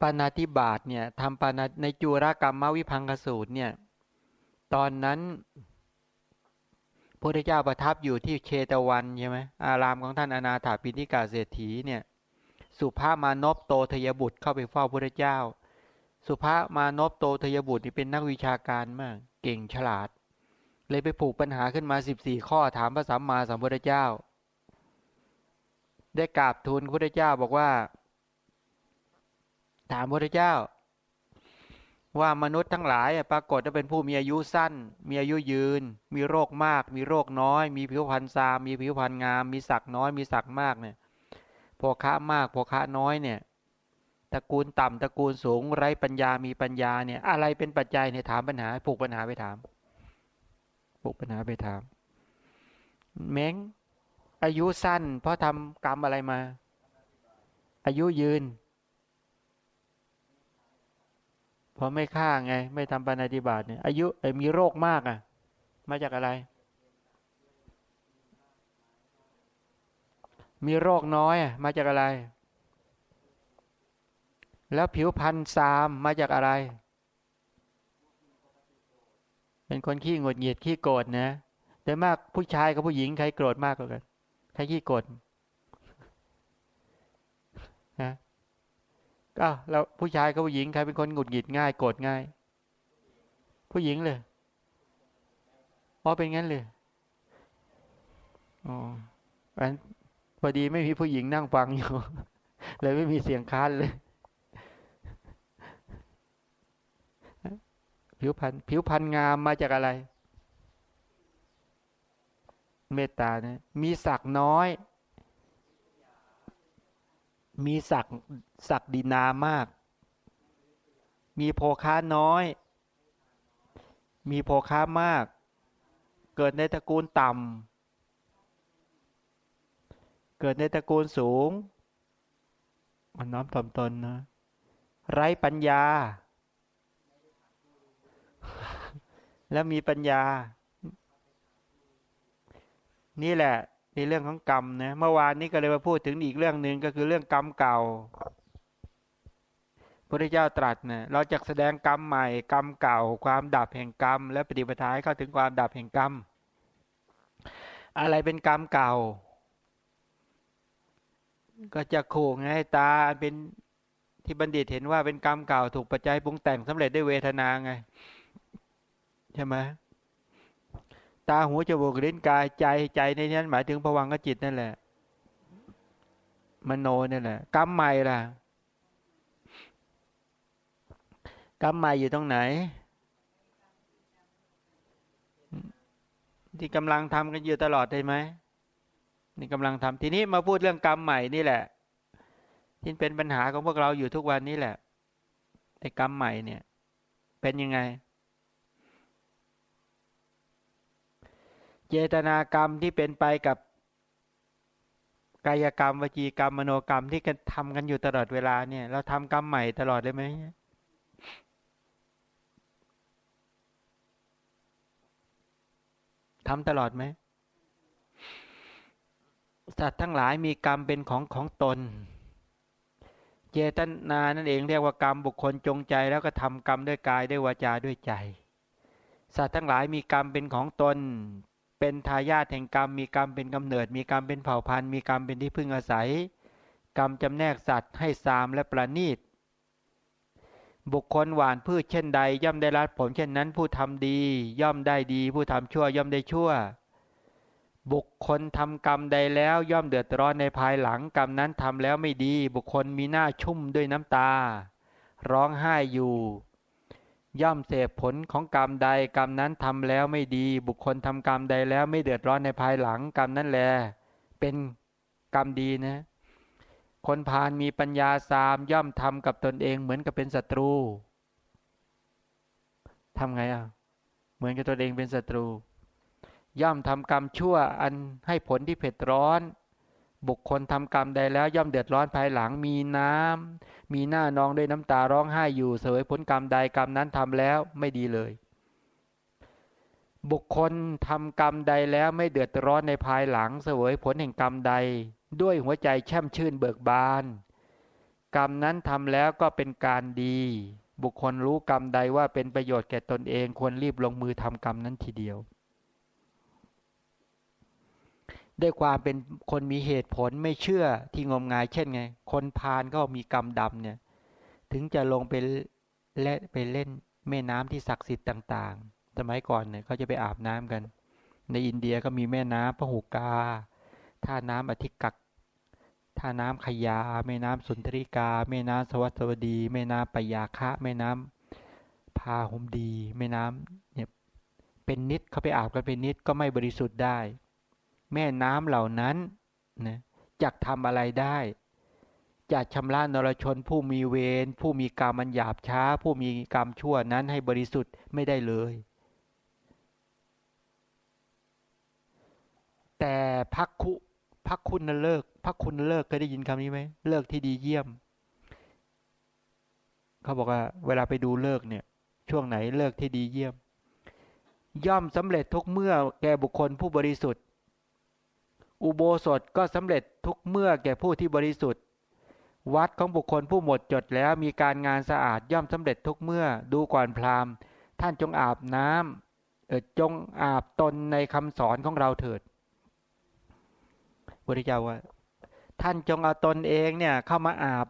ปานาติบาตเนี่ยทำปานาในจุรกรรมมวิพังคสูตรเนี่ย ตอนนั้นพระเจ้าประทับอยู่ที่เชตวันใช่ไหมอารามของท่านอนาถาปิณิกาเศรษฐีเนี่ย สุภามานพโตทยบุตรเข้าไปเฝ้าพระเจ้า สุภามานพโตทยบุตรนี่เป็นนักวิชาการมาก เก่งฉลาด เลยไปผูกปัญหาขึ้นมาสิบสี่ข้อถามพระสัมมาสัมพุทธเจ้า ได้กราบทูลพระเจ้าบอกว่า ถามพระพุทธเจ้า ว่ามนุษย์ทั้งหลายปรากฏว่าเป็นผู้มีอายุสั้น มีอายุยืน มีโรคมาก มีโรคน้อย มีผิวพรรณซามมีผิวพรรณงาม มีศักน้อย มีศักมากเนี่ยพอค้ามากพอค้าน้อยเนี่ยตระกูลต่ำตระกูลสูงไร้ปัญญามีปัญญาเนี่ยอะไรเป็นปัจจัยเนี่ยถามปัญหาผูกปัญหาไปถามผูกปัญหาไปถามเม้งอายุสั้น เพราะทำกรรมอะไรมา อายุยืน พอไม่ฆ่าไง ไม่ทำปาฏิบาตเนี่ย อายุมีโรคมากอะ มาจากอะไร มีโรคน้อยมาจากอะไร แล้วผิวพันธ์ซามมาจากอะไร เป็นคนขี้งดเหยียดขี้โกรธนะแต่มากผู้ชายกับผู้หญิงใครโกรธมากกว่ากันใครขี้โกรธนะ ก็แล้วผู้ชายกับผู้หญิงใครเป็นคนหงุดหงิดง่ายโกรธง่าย ผู้หญิงเลยอ๋อเป็นงั้นเลยอ๋อพอดีไม่มีผู้หญิงนั่งฟังอยู่ เลยไม่มีเสียงค้านเลย ผิวพันผิวพันงามมาจากอะไร เมตตานี่ยมีศักน้อย มีศักศักดินามาก มีโภค้าน้อย มีโภค้ามาก เกิดในตระกูลต่ำเกิดในตระกูลสูง มันน้อมถ่อมตนนะ ไร้ปัญญา แล้วมีปัญญา นี่แหละ ในเรื่องของกรรมนะเมื่อวานนี้ก็เลยมาพูดถึงอีกเรื่องหนึ่งก็คือเรื่องกรรมเก่าพระเจ้าตรัสนะเราจะแสดงกรรมใหม่กรรมเก่า ความดับแห่งกรรม และปฏิปทาให้เข้าถึงความดับแห่งกรรม อะไรเป็นกรรมเก่า ก็จะขู่ไงตาเป็นที่บัณฑิตเห็นว่าเป็นกรรมเก่าถูกปัจจัยปรุงแต่งสำเร็จด้วยเวทนาไงใช่ไหม ตาหูจมูกลิ้นกายใจใจในนั้นหมายถึงผวังกจิตนั่นแหละมโนนี่แหละกรรมใหม่ล่ะกรรมใหม่อยู่ตรงไหน ที่กำลังทำกันอยู่ตลอดได้ไหมนี่กำลังทำทีนี้มาพูดเรื่องกรรมใหม่นี่แหละที่เป็นปัญหาของพวกเราอยู่ทุกวันนี้แหละไอ้กรรมใหม่เนี่ย เป็นยังไง เจตนากรรมที่เป็นไปกับกายกรรมวจีกรรมมโนกรรมที่กันทำกันอยู่ตลอดเวลาเนี่ย เราทำกรรมใหม่ตลอดเลยไหมทำตลอดไหมสัตว์ทั้งหลายมีกรรมเป็นของของตน เจตนานั่นเองเรียกว่ากรรมบุคคลจงใจแล้วก็ทำกรรมด้วยกายด้วยวาจาด้วยใจ สัตว์ทั้งหลายมีกรรมเป็นของตน เป็นทายาทแห่งกรรม มีกรรมเป็นกำเนิด มีกรรมเป็นเผ่าพันธุ์ มีกรรมเป็นที่พึ่งอาศัย กรรมจำแนกสัตว์ให้สามและประณีต บุคคลหวานพืชเช่นใด ย่อมได้รับผลเช่นนั้นผู้ทำดี ย่อมได้ดี ผู้ทำชั่วย่อมได้ชั่ว บุคคลทำกรรมใดแล้วย่อมเดือดร้อนในภายหลังกรรมนั้นทำแล้วไม่ดี บุคคลมีหน้าชุ่มด้วยน้ำตา ร้องไห้อยู่ ย่อมเสพผลของกรรมใดกรรมนั้นทำแล้วไม่ดี บุคคลทำกรรมใดแล้วไม่เดือดร้อนในภายหลังกรรมนั้นแล เป็นกรรมดีนะ คนพาลมีปัญญาสามย่อมทำกับตนเองเหมือนกับเป็นศัตรูทำไงอะ เหมือนกับตนเองเป็นศัตรู ย่อมทำกรรมชั่วอันให้ผลที่เผ็ดร้อน บุคคลทำกรรมใดแล้วย่อมเดือดร้อนภายหลังมีน้ำมีหน้านองด้วยน้ำตาร้องไห้อยู่เสวยผลกรรมใดกรรมนั้นทำแล้วไม่ดีเลย บุคคลทำกรรมใดแล้วไม่เดือดร้อนในภายหลังเสวยผลแห่งกรรมใด ด้วยหัวใจแช่มชื่นเบิกบาน กรรมนั้นทำแล้วก็เป็นการดี บุคคลรู้กรรมใดว่าเป็นประโยชน์แก่ตนเองควรรีบลงมือทำกรรมนั้นทีเดียว ด้วยความเป็นคนมีเหตุผลไม่เชื่อที่งมงายเช่นไง คนพาลก็มีกรรมดำเนี่ย ถึงจะลงไปและไปเล่นแม่น้ำที่ศักดิ์สิทธิ์ต่างๆ สมัยก่อนเนี่ยเขาจะไปอาบน้ำกัน ในอินเดียก็มีแม่น้ำพหูกา ท่าน้ำอธิกักท่าน้ำขยา แม่น้ำสุนทริกา แม่น้ำสวัสดี แม่น้ำปยาคะ แม่น้ำพาหุมดี แม่น้ำเนี่ยเป็นนิดเขาไปอาบกันเป็นนิดก็ไม่บริสุทธิ์ได้ แม่น้ำเหล่านั้นนะจะทำอะไรได้จะชำระนรชนผู้มีเวรผู้มีกรรมมันหยาบช้า ผู้มีกรรมชั่วนั้นให้บริสุทธิ์ไม่ได้เลย แต่พักคุพักคุณเลิกพักคุณเลิกเคยได้ยินคำนี้ไหมเลิกที่ดีเยี่ยม เขาบอกว่า เวลาไปดูเลิกเนี่ย ช่วงไหนเลิกที่ดีเยี่ยม ย่อมสำเร็จทุกเมื่อแก่บุคคลผู้บริสุทธิ์ อุโบสถก็สำเร็จทุกเมื่อแก่ผู้ที่บริสุทธิ์ วัดของบุคคลผู้หมดจดแล้วมีการงานสะอาดย่อมสำเร็จทุกเมื่อดูก่อนพราหมณ์ ท่านจงอาบน้ำเออจงอาบตนในคำสอนของเราเถิดพระเจ้าว่า ท่านจงเอาตนเองเนี่ยเข้ามาอาบ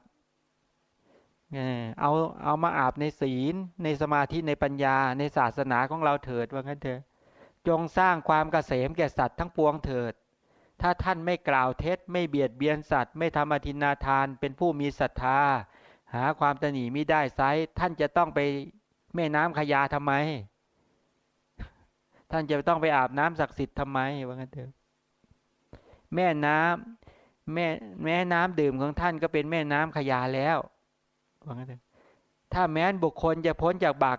เอาเอามาอาบในศีลในสมาธิในปัญญาในศาสนาของเราเถิดว่างั้นเถอะจงสร้างความเกษมแก่สัตว์ทั้งปวงเถิด ถ้าท่านไม่กล่าวเท็จ ไม่เบียดเบียนสัตว์ ไม่ทำอธินาทาน เป็นผู้มีศรัทธา หาความตนีไม่ได้ไซท่านจะต้องไปแม่น้ำขยาทำไม ท่านจะต้องไปอาบน้ำศักดิ์สิทธิ์ทำไมว่างั้นเถอะแม่น้ำแม่แม่น้ำดื่มของท่านก็เป็นแม่น้ำขยาแล้วว่างั้นเถอะถ้าแม้นบุคคลจะพ้นจากบาป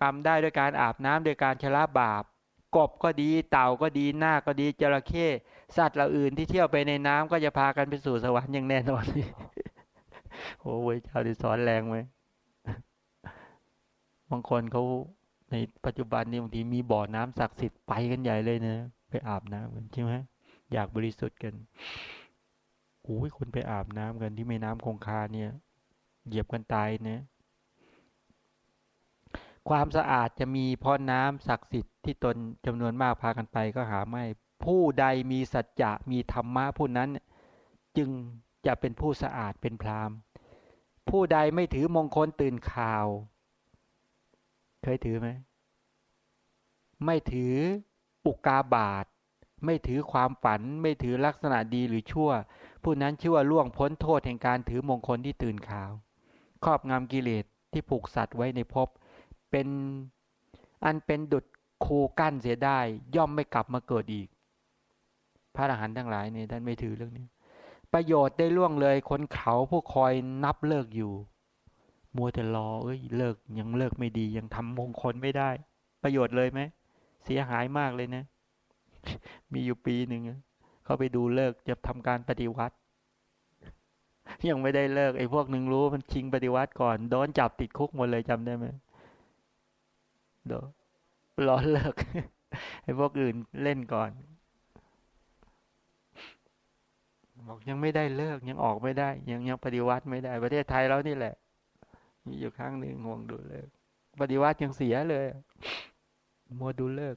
กรรมได้ด้วยการอาบน้ำโดยการชละบาป กบก็ดี เต่าก็ดีหน้าก็ดีจระเข้ สัตว์เหล่าอื่นที่เที่ยวไปในน้ำก็จะพากันไปสู่สวรรค์อย่างแน่นอนโอ้ยเจ้าดิสอนแรงไหมบางคนเขาในปัจจุบันนี้บางทีมีบ่อน้ำศักดิ์สิทธิ์ไปกันใหญ่เลยเนะไปอาบน้ำกันใช่ไหมอยากบริสุทธิ์กันโอ้ยคนไปอาบน้ำกันที่แม่น้ำคงคาเนี่ย เหยียบกันตายเนะความสะอาดจะมีเพราะน้ำศักดิ์สิทธิ์ที่ตนจำนวนมากพากันไปก็หาไม่ ผู้ใดมีสัจจะมีธรรมะผู้นั้น จึงจะเป็นผู้สะอาดเป็นพรามผู้ใดไม่ถือมงคลตื่นข่าว เคยถือไหมไม่ถืออุกาบาทไม่ถือความฝัน ไม่ถือลักษณะดีหรือชั่ว ผู้นั้นชื่อว่าล่วงพ้นโทษแห่งการถือมงคลที่ตื่นข่าว ครอบงำกิเลสที่ผูกสัตว์ไว้ในภพเป็นอันเป็นดุดคูกั้นเสียได้ ย่อมไม่กลับมาเกิดอีก พระอรหันต์ทั้งหลายเนี่ยท่านไม่ถือเรื่องนี้ ประโยชน์ได้ล่วงเลย คนเขาผู้คอยนับเลิกอยู่ มัวแต่รอเอ้ยเลิกยังเลิกไม่ดียังทำมงคลไม่ได้ ประโยชน์เลยไหมเสียหายมากเลยนะ มีอยู่ปีหนึ่งเขาไปดูเลิกจะทำการปฏิวัติ ยังไม่ได้เลิกไอ้พวกหนึ่งรู้มันชิงปฏิวัติก่อนโดนจับติดคุกหมดเลยจำได้ไหมโดนรอเลิกไอ้พวกอื่นเล่นก่อน บอกยังไม่ได้เลิกยังออกไม่ได้ ยังยังปฏิวัติไม่ได้ ประเทศไทยเรานี่แหละ มีอยู่ครั้งหนึ่งงงดูเลิก ปฏิวัติยังเสียเลยมัวดูเลิก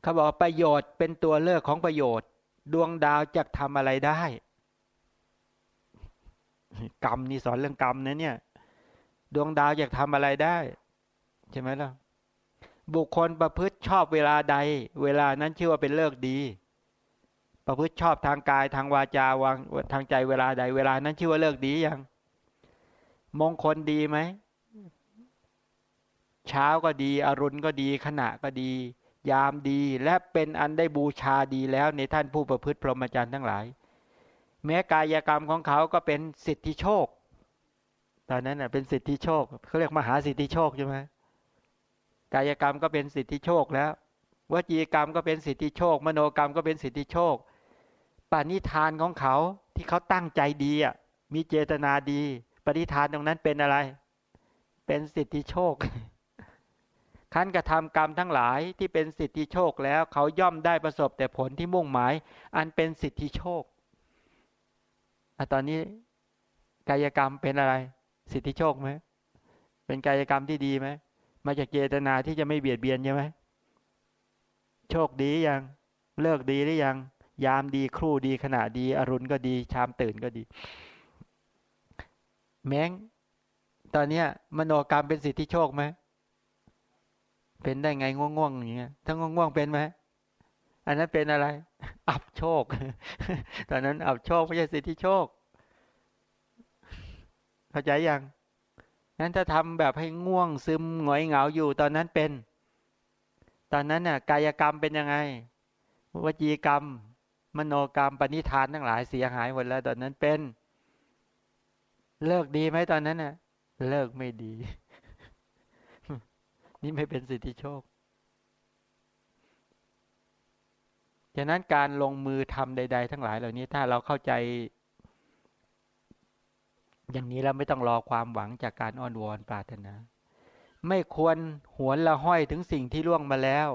เขาบอกประโยชน์เป็นตัวเลิกของประโยชน์ ดวงดาวจะทำอะไรได้ กรรมนี่สอนเรื่องกรรมนะเนี่ย ดวงดาวอยากทำอะไรได้ ใช่ไหมล่ะ บุคคลประพฤติชอบเวลาใด เวลานั้นชื่อว่าเป็นเลิกดี ประพฤติชอบทางกายทางวาจาวางทางใจเวลาใด เวลานั้นชื่อว่าเลิกดียัง มงคลดีไหมเช้าก็ดี อรุณก็ดี ขณะก็ดี ยามดี และเป็นอันได้บูชาดีแล้วในท่านผู้ประพฤติพรหมจรรย์ทั้งหลาย แม้กายกรรมของเขาก็เป็นสิทธิโชค ตอนนั้นเป็นสิทธิโชคเขาเรียกมหาสิทธิโชคใช่ไหม กายกรรมก็เป็นสิทธิโชคแล้ววจีกรรมก็เป็นสิทธิโชค มโนกรรมก็เป็นสิทธิโชคปณิธานของเขาที่เขาตั้งใจดีอะมีเจตนาดี ปณิธานตรงนั้นเป็นอะไร เป็นสิทธิโชคขันกระทำกรรมทั้งหลายที่เป็นสิทธิโชคแล้วเขาย่อมได้ประสบแต่ผลที่มุ่งหมาย อันเป็นสิทธิโชคอะตอนนี้กายกรรมเป็นอะไร สิทธิโชคไหมเป็นกายกรรมที่ดีไหม มาจากเจตนาที่จะไม่เบียดเบียนใช่ไหมโชคดียัง เลิกดีหรือยัง ยามดีครู่ดีขณะดี อรุณก็ดี ชามตื่นก็ดี แม้ง ตอนเนี้ย มโนกรรมเป็นสิทธิโชคไหมเป็นได้ไงง่วงๆอย่างเงี้ยถ้าง่วงๆเป็นไหมอันนั้นเป็นอะไร อับโชค ตอนนั้นอับโชคไม่ใช่สิทธิโชค เข้าใจยัง นั้นถ้าทำแบบให้ง่วงซึมหงอยเหงาอยู่ตอนนั้นเป็น ตอนนั้นน่ะกายกรรมเป็นยังไง วจีกรรม มโนกรรมปณิธานทั้งหลายเสียหายหมดแล้ว ตอนนั้นเป็น เลิกดีไหมตอนนั้นน่ะ เลิกไม่ดี นี่ไม่เป็นสิทธิโชคฉะนั้นการลงมือทำใด ๆ ทั้งหลายเหล่านี้ถ้าเราเข้าใจ อย่างนี้แล้วไม่ต้องรอความหวังจากการอ้อนวอนปรารถนา ไม่ควรหวนละห้อยถึงสิ่งที่ล่วงมาแล้ว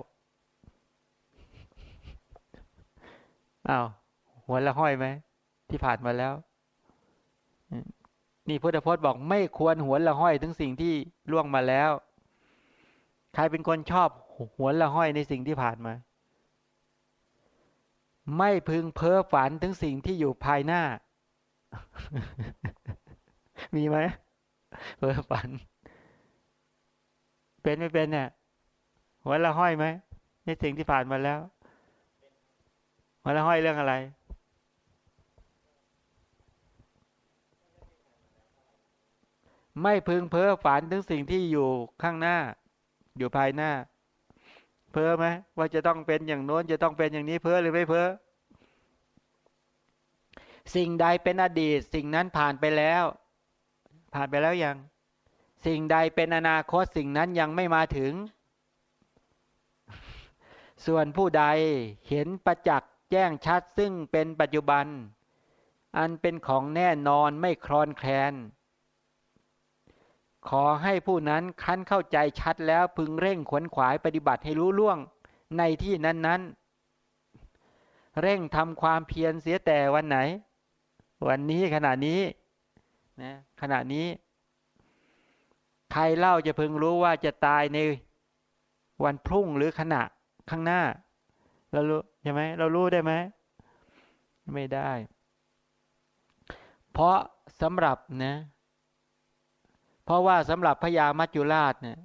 อ้าวหวนละห้อยไหมที่ผ่านมาแล้วนี่พุทธพจน์บอกไม่ควรหวนละห้อยถึงสิ่งที่ล่วงมาแล้ว ใครเป็นคนชอบหวนละห้อยในสิ่งที่ผ่านมา ไม่พึงเพ้อฝันถึงสิ่งที่อยู่ภายหน้า มีไหมเพ้อฝัน เป็นไม่เป็นเนี่ยหัวละห้อยไหมในสิ่งที่ผ่านมาแล้วหัวละห้อยเรื่องอะไร ไม่พึงเพ้อฝันถึงสิ่งที่อยู่ข้างหน้า อยู่ภายหน้า เพ้อไหมว่าจะต้องเป็นอย่างโน้น จะต้องเป็นอย่างนี้เพ้อหรือไม่เพ้อสิ่งใดเป็นอดีต สิ่งนั้นผ่านไปแล้ว ผ่านไปแล้วยัง สิ่งใดเป็นอนาคตสิ่งนั้นยังไม่มาถึง ส่วนผู้ใดเห็นประจักษ์แจ้งชัดซึ่งเป็นปัจจุบัน อันเป็นของแน่นอนไม่คลอนแคลน ขอให้ผู้นั้นคั้นเข้าใจชัดแล้วพึงเร่งขวนขวายปฏิบัติให้รู้ล่วงในที่นั้นๆเร่งทำความเพียรเสียแต่วันไหน วันนี้ขณะนี้ นะขณะนี้ ใครเล่าจะพึงรู้ว่าจะตายในวันพรุ่งหรือขณะข้างหน้า เรารู้ใช่ไหมเรารู้ได้ไหมไม่ได้ เพราะสำหรับนะเพราะว่าสำหรับพญามัจจุราชเนี่ย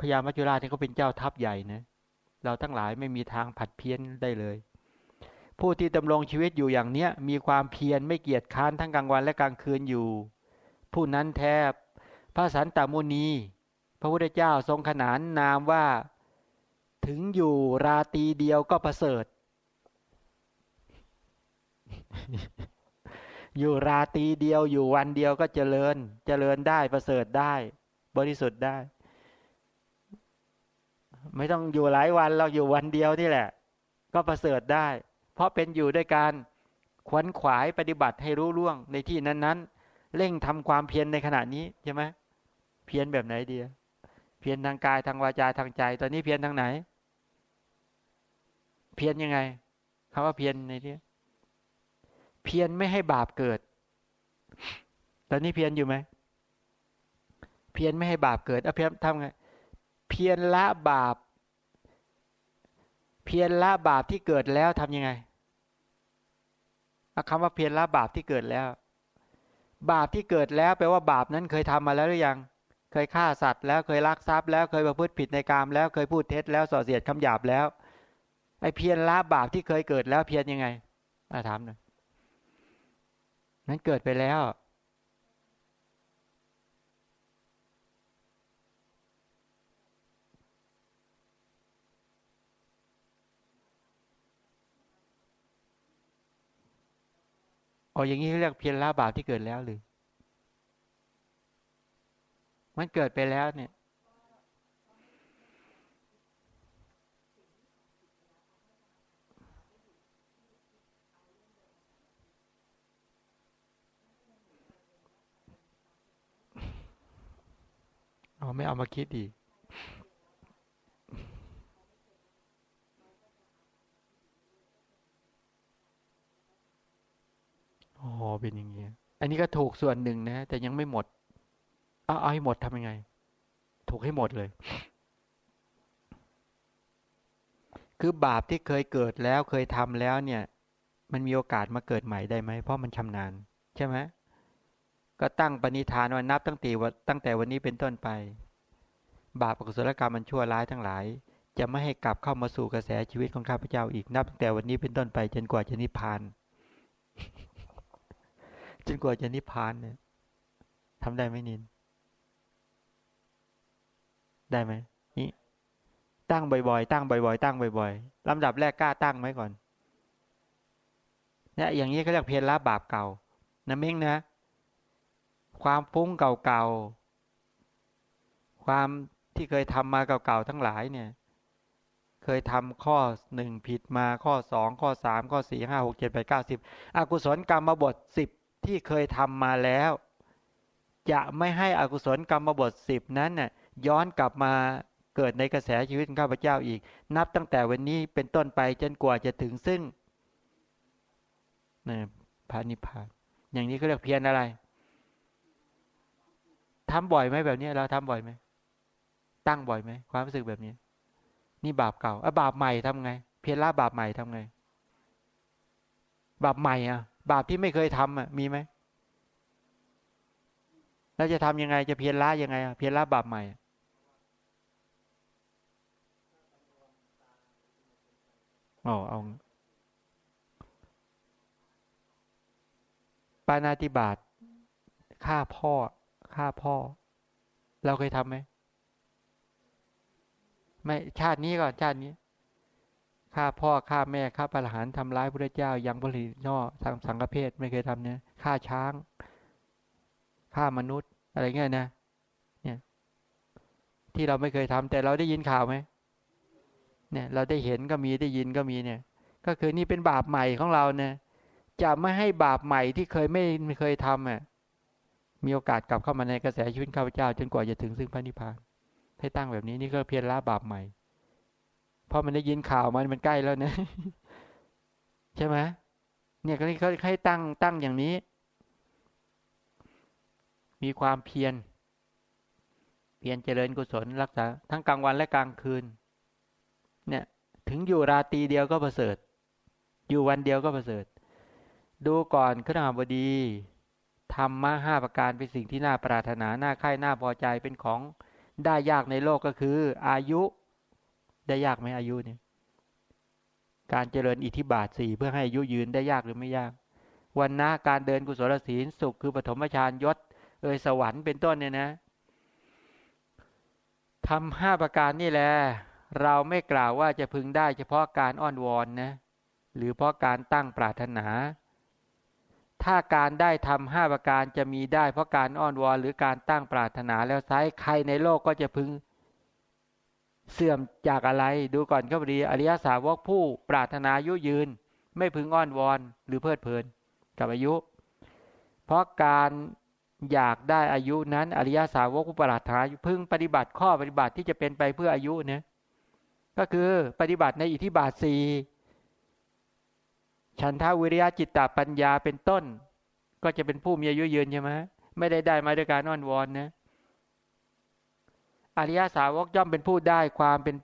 พญามัจจุราชนี่เขาเป็นเจ้าทัพใหญ่นะเราทั้งหลายไม่มีทางผัดเพี้ยนได้เลย ผู้ที่ดำรงชีวิตอยู่อย่างเนี้ยมีความเพียรไม่เกียจค้านทั้งกลางวันและกลางคืนอยู่ ผู้นั้นแทบพระสันตมุนี พระพุทธเจ้าทรงขนานนามว่า ถึงอยู่ราตีเดียวก็ประเสริฐ อยู่ราตีเดียวอยู่วันเดียวก็เจริญ เจริญได้ประเสริฐได้ บริสุทธิ์ได้ ไม่ต้องอยู่หลายวันเราอยู่วันเดียวนี่แหละ ก็ประเสริฐได้ เพราะเป็นอยู่ด้วยการขวนขวายปฏิบัติให้รู้ล่วงในที่นั้นๆ เร่งทำความเพียรในขณะนี้ใช่ไหมเพียรแบบไหนดีเพียรทางกายทางวาจาทางใจ ตอนนี้เพียรทางไหน เพียรยังไงคำว่าเพียรในที่เพียรไม่ให้บาปเกิด ตอนนี้เพียรอยู่ไหม เพียรไม่ให้บาปเกิดเอาเพียรทำไง เพียรละบาป เพียรละบาปที่เกิดแล้วทํำยังไงคำว่าเพียรละบาปที่เกิดแล้ว บาปที่เกิดแล้วแปลว่าบาปนั้นเคยทำมาแล้วหรือยัง เคยฆ่าสัตว์แล้วเคยลักทรัพย์แล้วเคยประพฤติผิดในกามแล้วเคยพูดเท็จแล้วส่อเสียดคำหยาบแล้วไอ้เพียรละบาปที่เคยเกิดแล้วเพียรยังไงมาถามหน่อยนั้นเกิดไปแล้ว อ๋ออย่างนี้เรียกเพียรละบาปที่เกิดแล้วหรือ มันเกิดไปแล้วเนี่ย เอาไม่เอามาคิดดี อ๋อเป็นอย่างเงี้ย อันนี้ก็ถูกส่วนหนึ่งนะ แต่ยังไม่หมดเอาเอาให้หมดทำยังไง ถูกให้หมดเลย คือบาปที่เคยเกิดแล้วเคยทำแล้วเนี่ย มันมีโอกาสมาเกิดใหม่ได้ไหม เพราะมันชำนาญ ใช่ไหมก็ตั้งปณิธานว่านับตั้งแต่ตั้งแต่วันนี้เป็นต้นไป บาปอกุศลกรรมมันชั่วร้ายทั้งหลาย จะไม่ให้กลับเข้ามาสู่กระแสชีวิตของข้าพเจ้าอีกนับตั้งแต่วันนี้เป็นต้นไปจนกว่าจะนิพพาน จนกว่าจะนิพพานเนี่ยทำได้ไหมนิน ได้ไหมนี่ตั้งบ่อยๆ ตั้งบ่อยๆ ตั้งบ่อยๆลำดับแรกกล้าตั้งไหมก่อนเนี่ยอย่างนี้เขาเรียกเพียรละบาปเก่านะเม้งนะ ความฟุ้งเก่าๆ ความที่เคยทำมาเก่าๆทั้งหลายเนี่ย เคยทำข้อหนึ่งผิดมาข้อสองข้อสามข้อสี่ห้าหกเจ็ดแปดเก้าสิบอกุศลกรรมบทสิบ ที่เคยทำมาแล้ว จะไม่ให้อกุศลกรรมบทสิบนั้นน่ยย้อนกลับมาเกิดในกระแสชีวิตของข้าพเจ้าอีก นับตั้งแต่วันนี้เป็นต้นไปจนกว่าจะถึงซึ่งนะพระนิพพาน อย่างนี้เขาเรียกเพียรอะไรทำบ่อยไหมแบบนี้เราทำบ่อยไหมตั้งบ่อยไหมความรู้สึกแบบนี้ นี่บาปเก่าอะบาปใหม่ทำไง เพียรละบาปใหม่ทำไง บาปใหม่อะ บาปที่ไม่เคยทำอะมีไหมแล้วจะทำยังไงจะเพียรละยังไงเพียรละบาปใหม่ อ๋อเอาปานาติบาตฆ่าพ่อฆ่าพ่อ เราเคยทำไหมไม่ชาตินี้ก่อนชาตินี้ ฆ่าพ่อฆ่าแม่ฆ่าปรหารทำร้ายพระเจ้ายังบรินอทางสังฆเพศไม่เคยทำเนี่ยฆ่าช้างฆ่ามนุษย์ อะไรเงี้ยนะเนี่ยที่เราไม่เคยทำแต่เราได้ยินข่าวไหมเนี่ยเราได้เห็นก็มีได้ยินก็มีเนี่ย ก็คือนี่เป็นบาปใหม่ของเราเนี่ยจะไม่ให้บาปใหม่ที่เคยไม่เคยทำอะมีโอกาสกลับเข้ามาในกระแสชีวิตข้าพเจ้า จนกว่าจะถึงซึ่งพระนิพพานให้ตั้งแบบนี้นี่ก็เพียรละบาปใหม่ เพราะมันได้ยินข่าวมันมันใกล้แล้วนะ ใช่ไหมเนี่ยก็เขาให้ตั้งตั้งอย่างนี้ มีความเพียรเพียรเจริญกุศลรักษา ทั้งกลางวันและกลางคืน เนี่ย ถึงอยู่ราตรีเดียวก็ประเสริฐ อยู่วันเดียวก็ประเสริฐ ดูก่อนขณะบดีธรรมะห้าประการเป็นสิ่งที่น่าปรารถนา น่าใคร่น่าพอใจเป็นของได้ยากในโลกก็คือ อายุ ได้ยากไหมอายุเนี่ย การเจริญอิทธิบาทสี่เพื่อให้อายุยืนได้ยากหรือไม่ยาก วันนะการเดินกุศลศีลสุขคือปฐมฌานยศ เอยสวรรค์เป็นต้นเนี่ยนะทำห้าประการนี่แหละเราไม่กล่าวว่าจะพึงได้เฉพาะการอ้อนวอนนะ หรือเพราะการตั้งปรารถนา ถ้าการได้ทำห้าประการจะมีได้เพราะการอ้อนวอนหรือการตั้งปรารถนาแล้วไซใครในโลกก็จะพึง เสื่อมจากอะไรดูก่อนก็ดีอริยสาวกผู้ปรารถนายุยืน ไม่พึงอ้อนวอนหรือเพลิดเพลินกับอายุ เพราะการอยากได้อายุนั้นอริยสาวกผู้ปรารถนาพึงปฏิบัติข้อปฏิบัติที่จะเป็นไปเพื่ออายุเนี่ยก็คือปฏิบัติในอิทธิบาทสี่ฉันทาวิริยะจิตตปัญญาเป็นต้น ก็จะเป็นผู้มีอายุยืนใช่ไหมไม่ได้ได้มาด้วยการอ้อนวอนนะ อริยสาวกย่อมเป็นผู้ได้ความเป็น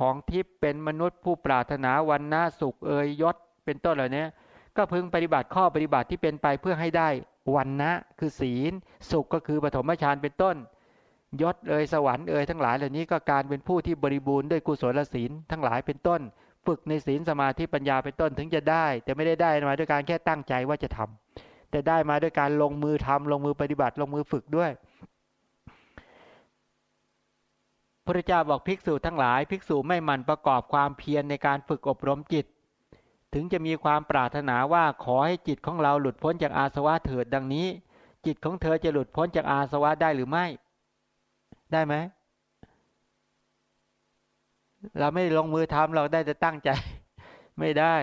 ของทิพย์เป็นมนุษย์ผู้ปรารถนาวันนาสุขเอยยศเป็นต้นเหล่านี้ก็พึงปฏิบัติข้อปฏิบัติที่เป็นไปเพื่อให้ได้วันนะคือศีล สุขก็คือปฐมฌานเป็นต้น ยศเอยสวรรค์เอยทั้งหลายเหล่านี้ก็การเป็นผู้ที่บริบูรณ์ด้วยกุศลศีลทั้งหลายเป็นต้น ฝึกในศีลสมาธิปัญญาเป็นต้นถึงจะได้ แต่ไม่ได้ได้มาด้วยการแค่ตั้งใจว่าจะทำแต่ได้มาด้วยการลงมือทำลงมือปฏิบัติลงมือฝึกด้วย พระเจ้าบอกภิกษุทั้งหลาย ภิกษุไม่มันประกอบความเพียรในการฝึกอบรมจิต ถึงจะมีความปรารถนาว่าขอให้จิตของเราหลุดพ้นจากอาสวะเถิดดังนี้ จิตของเธอจะหลุดพ้นจากอาสวะได้หรือไม่ ได้ไหมเราไม่ลงมือทำเราได้แต่ตั้งใจ ไม่ได้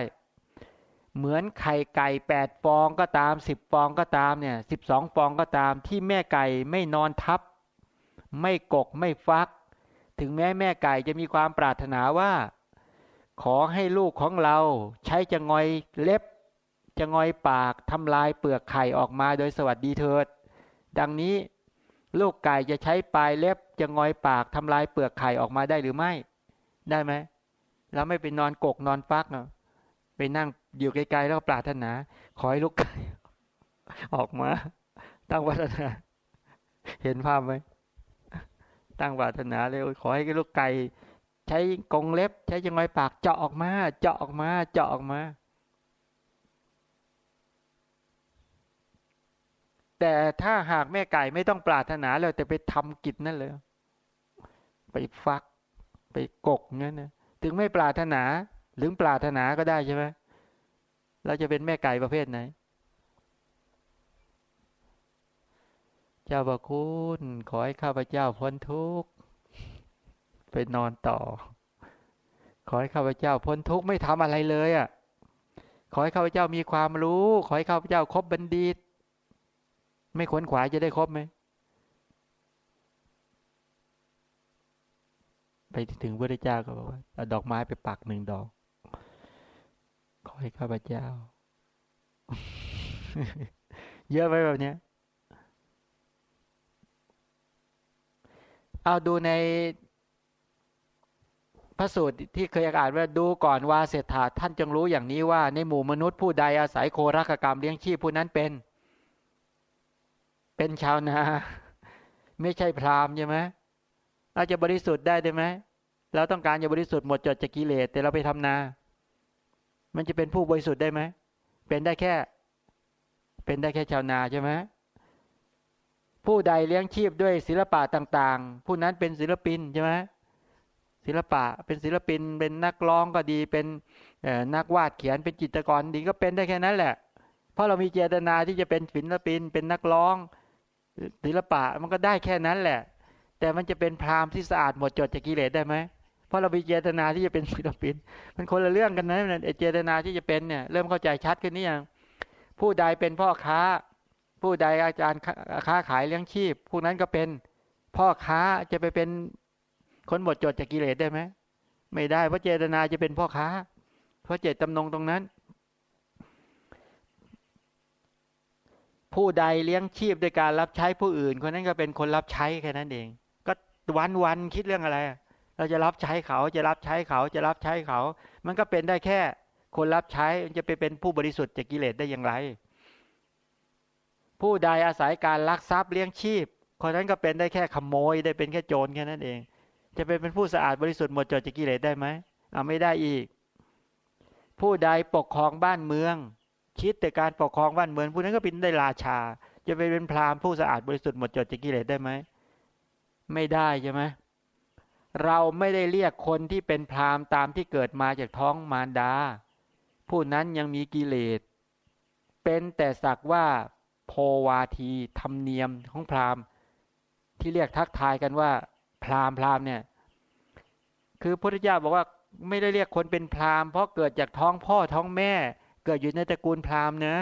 เหมือนไข่ไก่แปดฟองก็ตามสิบฟองก็ตามเนี่ยสิบสองฟองก็ตามที่แม่ไก่ไม่นอนทับ ไม่กกไม่ฟัก ถึงแม้แม่ไก่จะมีความปรารถนาว่า ขอให้ลูกของเราใช้จะงอยเล็บ จะงอยปากทำลายเปลือกไข่ออกมาโดยสวัสดีเถิด ดังนี้ลูกไก่จะใช้ปลายเล็บ จะงอยปากทำลายเปลือกไข่ออกมาได้หรือไม่ ได้ไหมเราไม่ไปนอนกกนอนฟักเนาะไปนั่งอยู่ไกลๆแล้วปรารถนา ขอให้ลูกไก่ออกมาตั้งวัฒนาเห็นภาพไหม ตั้งวัฒนาเลยขอให้ลูกไก่ใช้กงเล็บ ใช้ยังไงปากเจาะออกมา เจาะออกมา เจาะออกมา แต่ถ้าหากแม่ไก่ไม่ต้องปรารถนาเลยแต่ไปทำกิจนั่นเลย ไปฟัก ไปกกงั้นนะถึงไม่ปรารถนาหรือปรารถนาก็ได้ใช่ไหมเราจะเป็นแม่ไก่ประเภทไหน เจ้าบาคุณ ขอให้ข้าพเจ้าพ้นทุกข์ไปนอนต่อ ขอให้ข้าพเจ้าพ้นทุกข์ไม่ทำอะไรเลยอะ ขอให้ข้าพเจ้ามีความรู้ ขอให้ข้าพเจ้าคบบัณฑิต ไม่ขวนขวายจะได้ครบไหมไปถึงพระเจ้าก็บอกว่าเอาดอกไม้ไปปักหนึ่งดอก ขอให้ข้าพเจ้า เยอะไหมแบบนี้ เอาดูในพระสูตรที่เคยอ่านว่าดูก่อนว่าเศรษฐาท่านจงรู้อย่างนี้ว่าในหมู่มนุษย์ผู้ใดอาศัยโครักกรรมเลี้ยงชีพผู้นั้นเป็น เป็นชาวนา ไม่ใช่พราหมณ์ใช่ไหมเราจะบริสุทธิ์ได้ได้ไหมเราต้องการจะบริสุทธิ์หมดจดจากกิเลสแต่เราไปทำนา มันจะเป็นผู้บริสุทธิ์ได้ไหมเป็นได้แค่ เป็นได้แค่ชาวนาใช่ไหม ผู้ใดเลี้ยงชีพด้วยศิลปะต่าง ๆ ผู้นั้นเป็นศิลปินใช่ไหมศิลปะเป็นศิลปิน เป็นนักร้องก็ดี เป็นนักวาดเขียนเป็นจิตรกรดีก็เป็นได้แค่นั้นแหละ เพราะเรามีเจตนาที่จะเป็นศิลปิน เป็นนักร้อง ศิลปะมันก็ได้แค่นั้นแหละ แต่มันจะเป็นพราหมณ์ที่สะอาดหมดจดจากกิเลสได้ไหมเพราะเรามีเจตนาที่จะเป็นศิลปิน มันคนละเรื่องกันนะเจตนาที่จะเป็นเนี่ยเริ่มเข้าใจชัดขึ้นนี่ยังผู้ใดเป็นพ่อค้า ผู้ใดอาจารย์ค้าขายเลี้ยงชีพ ผู้นั้นก็เป็นพ่อค้าจะไปเป็นคนหมดจดจากกิเลสได้ไหมไม่ได้เพราะเจตนาจะเป็นพ่อค้า เพราะเจตจำนงตรงนั้น ผู้ใดเลี้ยงชีพโดยการรับใช้ผู้อื่น คนนั้นก็เป็นคนรับใช้แค่นั้นเอง ก็วันวันคิดเรื่องอะไร เราจะรับใช้เขาจะรับใช้เขาจะรับใช้เขา มันก็เป็นได้แค่ คนรับใช้จะไปเป็นผู้บริสุทธิ์จากกิเลสได้อย่างไร ผู้ใดอาศัยการลักทรัพย์เลี้ยงชีพ คนนั้นก็เป็นได้แค่ขโมย ได้เป็นแค่โจรแค่นั้นเอง จะไปเป็นผู้สะอาดบริสุทธิ์หมดจดจากกิเลสได้ไหมเอาไม่ได้อีก ผู้ใดปกครองบ้านเมือง คิดแต่การปกครองบ้านเมืองผู้นั้นก็เป็นได้ราชา จะไปเป็นพราหมณ์ผู้สะอาดบริสุทธิ์หมดจดจากกิเลสได้ไหมไม่ได้ใช่ไหมเราไม่ได้เรียกคนที่เป็นพราหมณ์ตามที่เกิดมาจากท้องมารดา ผู้นั้นยังมีกิเลส เป็นแต่สักว่า โพวาทีธรรมเนียมของพราหมณ์ ที่เรียกทักทายกันว่า พราหมณ์พราหมณ์เนี่ย คือพุทธเจ้าบอกว่าไม่ได้เรียกคนเป็นพราหมณ์เพราะเกิดจากท้องพ่อท้องแม่ เกิดอยู่ในตระกูลพราหมณ์นะ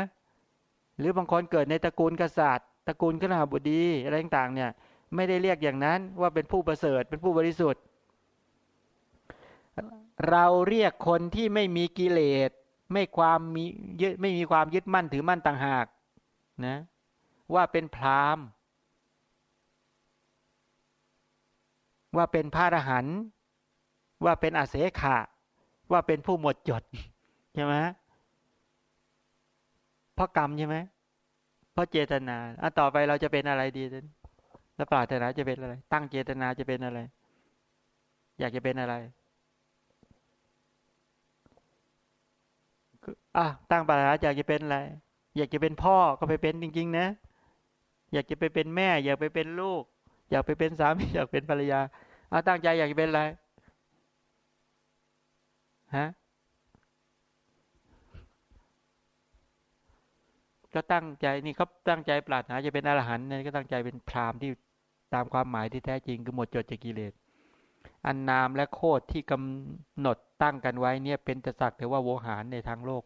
หรือบางคนเกิดในตระกูลกษัตริย์ตระกูลขนาบดีอะไรต่างๆ เนี่ย ไม่ได้เรียกอย่างนั้นว่าเป็นผู้ประเสริฐเป็นผู้บริสุทธิ์ เราเรียกคนที่ไม่มีกิเลสไม่ความมียึดไม่มีความยึดมั่นถือมั่นต่างหาก นะว่าเป็นพราหมณ์ ว่าเป็นพระอรหันต์ว่าเป็นอาเสขะ ว่าเป็นผู้หมดจดใช่ไหมเพราะกรรมใช่ไหมเพราะเจตนาอะต่อไปเราจะเป็นอะไรดีแล้วปรารถนาจะเป็นอะไร ตั้งเจตนาจะเป็นอะไร อยากจะเป็นอะไรอะตั้งปรารถนาอยากจะเป็นอะไร อยากจะเป็นพ่อก็ไปเป็นจริง ๆ นะ อยากจะไปเป็นแม่ อยากไปเป็นลูก อยากไปเป็นสามีอยากเป็นภรรยาเอาตั้งใจอยากจะเป็นอะไรฮะก็ตั้งใจนี่เขาตั้งใจปรารถนาจะเป็นอรหันต์นี่ก็ตั้งใจเป็นพรามที่ตามความหมายที่แท้จริงคือหมดจดจากกิเลสอันนามและโคดที่กำหนดตั้งกันไว้เนี่ยเป็นตศักแต่ว่าโวหารในทางโลก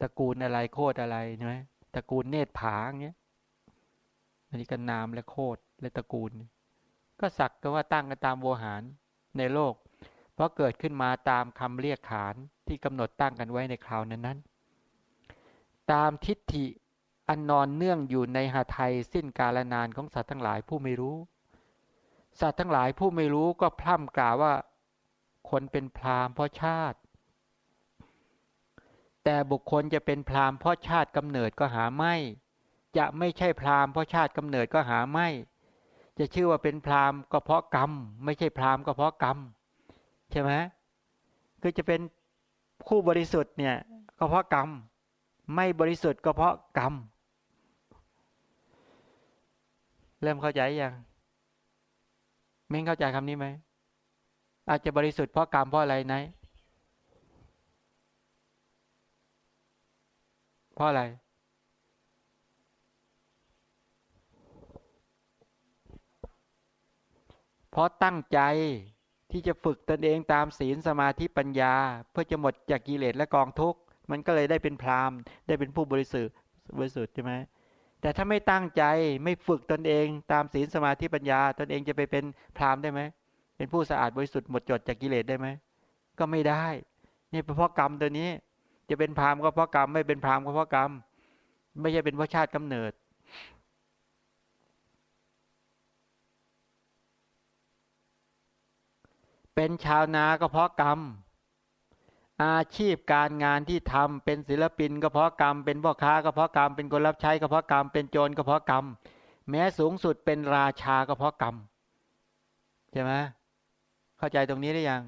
ตระกูลอะไรโคดอะไรใช่ไหมตระกูลเนตรผาอย่างเงี้ยอันนี้ก็นามและโคดและตระกูล ก็สักก็ว่าตั้งกันตามโวหารในโลก เพราะเกิดขึ้นมาตามคำเรียกขานที่กำหนดตั้งกันไว้ในคราวนั้นนั้นตามทิฏฐิอันนอนเนื่องอยู่ในหาไทยสิ้นกาลนานของสัตว์ทั้งหลายผู้ไม่รู้ สัตว์ทั้งหลายผู้ไม่รู้ก็พร่ำกล่าวว่า คนเป็นพรามเพราะชาติ แต่บุคคลจะเป็นพราหมเพราะชาติกำเนิดก็หาไม่ จะไม่ใช่พราหมเพราะชาติกำเนิดก็หาไม่ จะชื่อว่าเป็นพราหมณ์ก็เพราะกรรม ไม่ใช่พราหมณ์ก็เพราะกรรมใช่ไหมคือจะเป็นผู้บริสุทธิ์เนี่ยก็เพราะกรรม ไม่บริสุทธิ์ก็เพราะกรรม เริ่มเข้าใจยังเม้งเข้าใจคำนี้ไหมอาจจะบริสุทธิ์เพราะกรรมเพราะอะไรไหนพ ราะอะไร เพราะตั้งใจที่จะฝึกตนเองตามศีลสมาธิปัญญา เพื่อจะหมดจากกิเลสและกองทุกข์ มันก็เลยได้เป็นพรามได้เป็นผู้บริสุทธิ์บริสุทธิ์ใช่ไหมแต่ถ้าไม่ตั้งใจไม่ฝึกตนเองตามศีลสมาธิปัญญา ตนเองจะไปเป็นพรามได้ไหมเป็นผู้สะอาดบริสุทธิ์หมดจดจากกิเลสได้ไหมก็ไม่ได้ นี่เป็นเพราะกรรมตัวนี้ จะเป็นพรามก็เพราะกรรม ไม่เป็นพรามก็เพราะกรรม ไม่ใช่เป็นเพราะชาติกำเนิด เป็นชาวนาก็เพราะกรรม อาชีพการงานที่ทำเป็นศิลปินก็เพราะกรรม เป็นพ่อค้าก็เพราะกรรม เป็นคนรับใช้ก็เพราะกรรม เป็นโจรก็เพราะกรรม แม้สูงสุดเป็นราชาก็เพราะกรรม ใช่ไหมเข้าใจตรงนี้ได้ยัง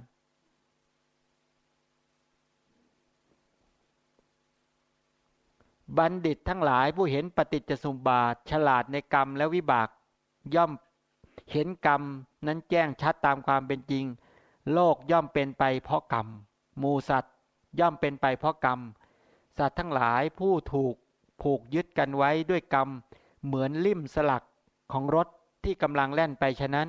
บัณฑิตทั้งหลายผู้เห็นปฏิจจสมบาท ฉลาดในกรรมและวิบาก ย่อมเห็นกรรมนั้นแจ้งชัดตามความเป็นจริง โลกย่อมเป็นไปเพราะกรรมมูสัตว์ย่อมเป็นไปเพราะกรรม สัตว์ทั้งหลายผู้ถูกผูกยึดกันไว้ด้วยกรรม เหมือนลิ่มสลักของรถที่กำลังแล่นไปฉะนั้น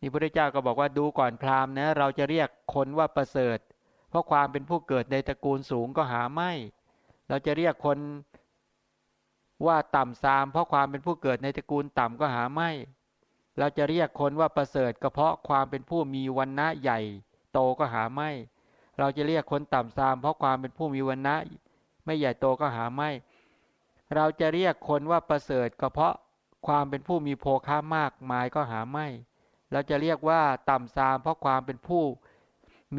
นี่พระเจ้าก็บอกว่าดูก่อนพราหมณ์นะเราจะเรียกคนว่าประเสริฐ เพราะความเป็นผู้เกิดในตระกูลสูงก็หาไม่ เราจะเรียกคนว่าต่ำซาม เพราะความเป็นผู้เกิดในตระกูลต่ำก็หาไม่ เราจะเรียกคนว่าประเสริฐก็เพราะความเป็นผู้มีวันณะใหญ่ โตก็หาไม่ เราจะเรียกคนต่ำซาม เพราะความเป็นผู้มีวันณะไม่ใหญ่โตก็หาไม่ เราจะเรียกคนว่าประเสริฐก็เพราะความเป็นผู้มีโภค่ามากมายก็หาไม่ เราจะเรียกว่าต่ำซาม เพราะความเป็นผู้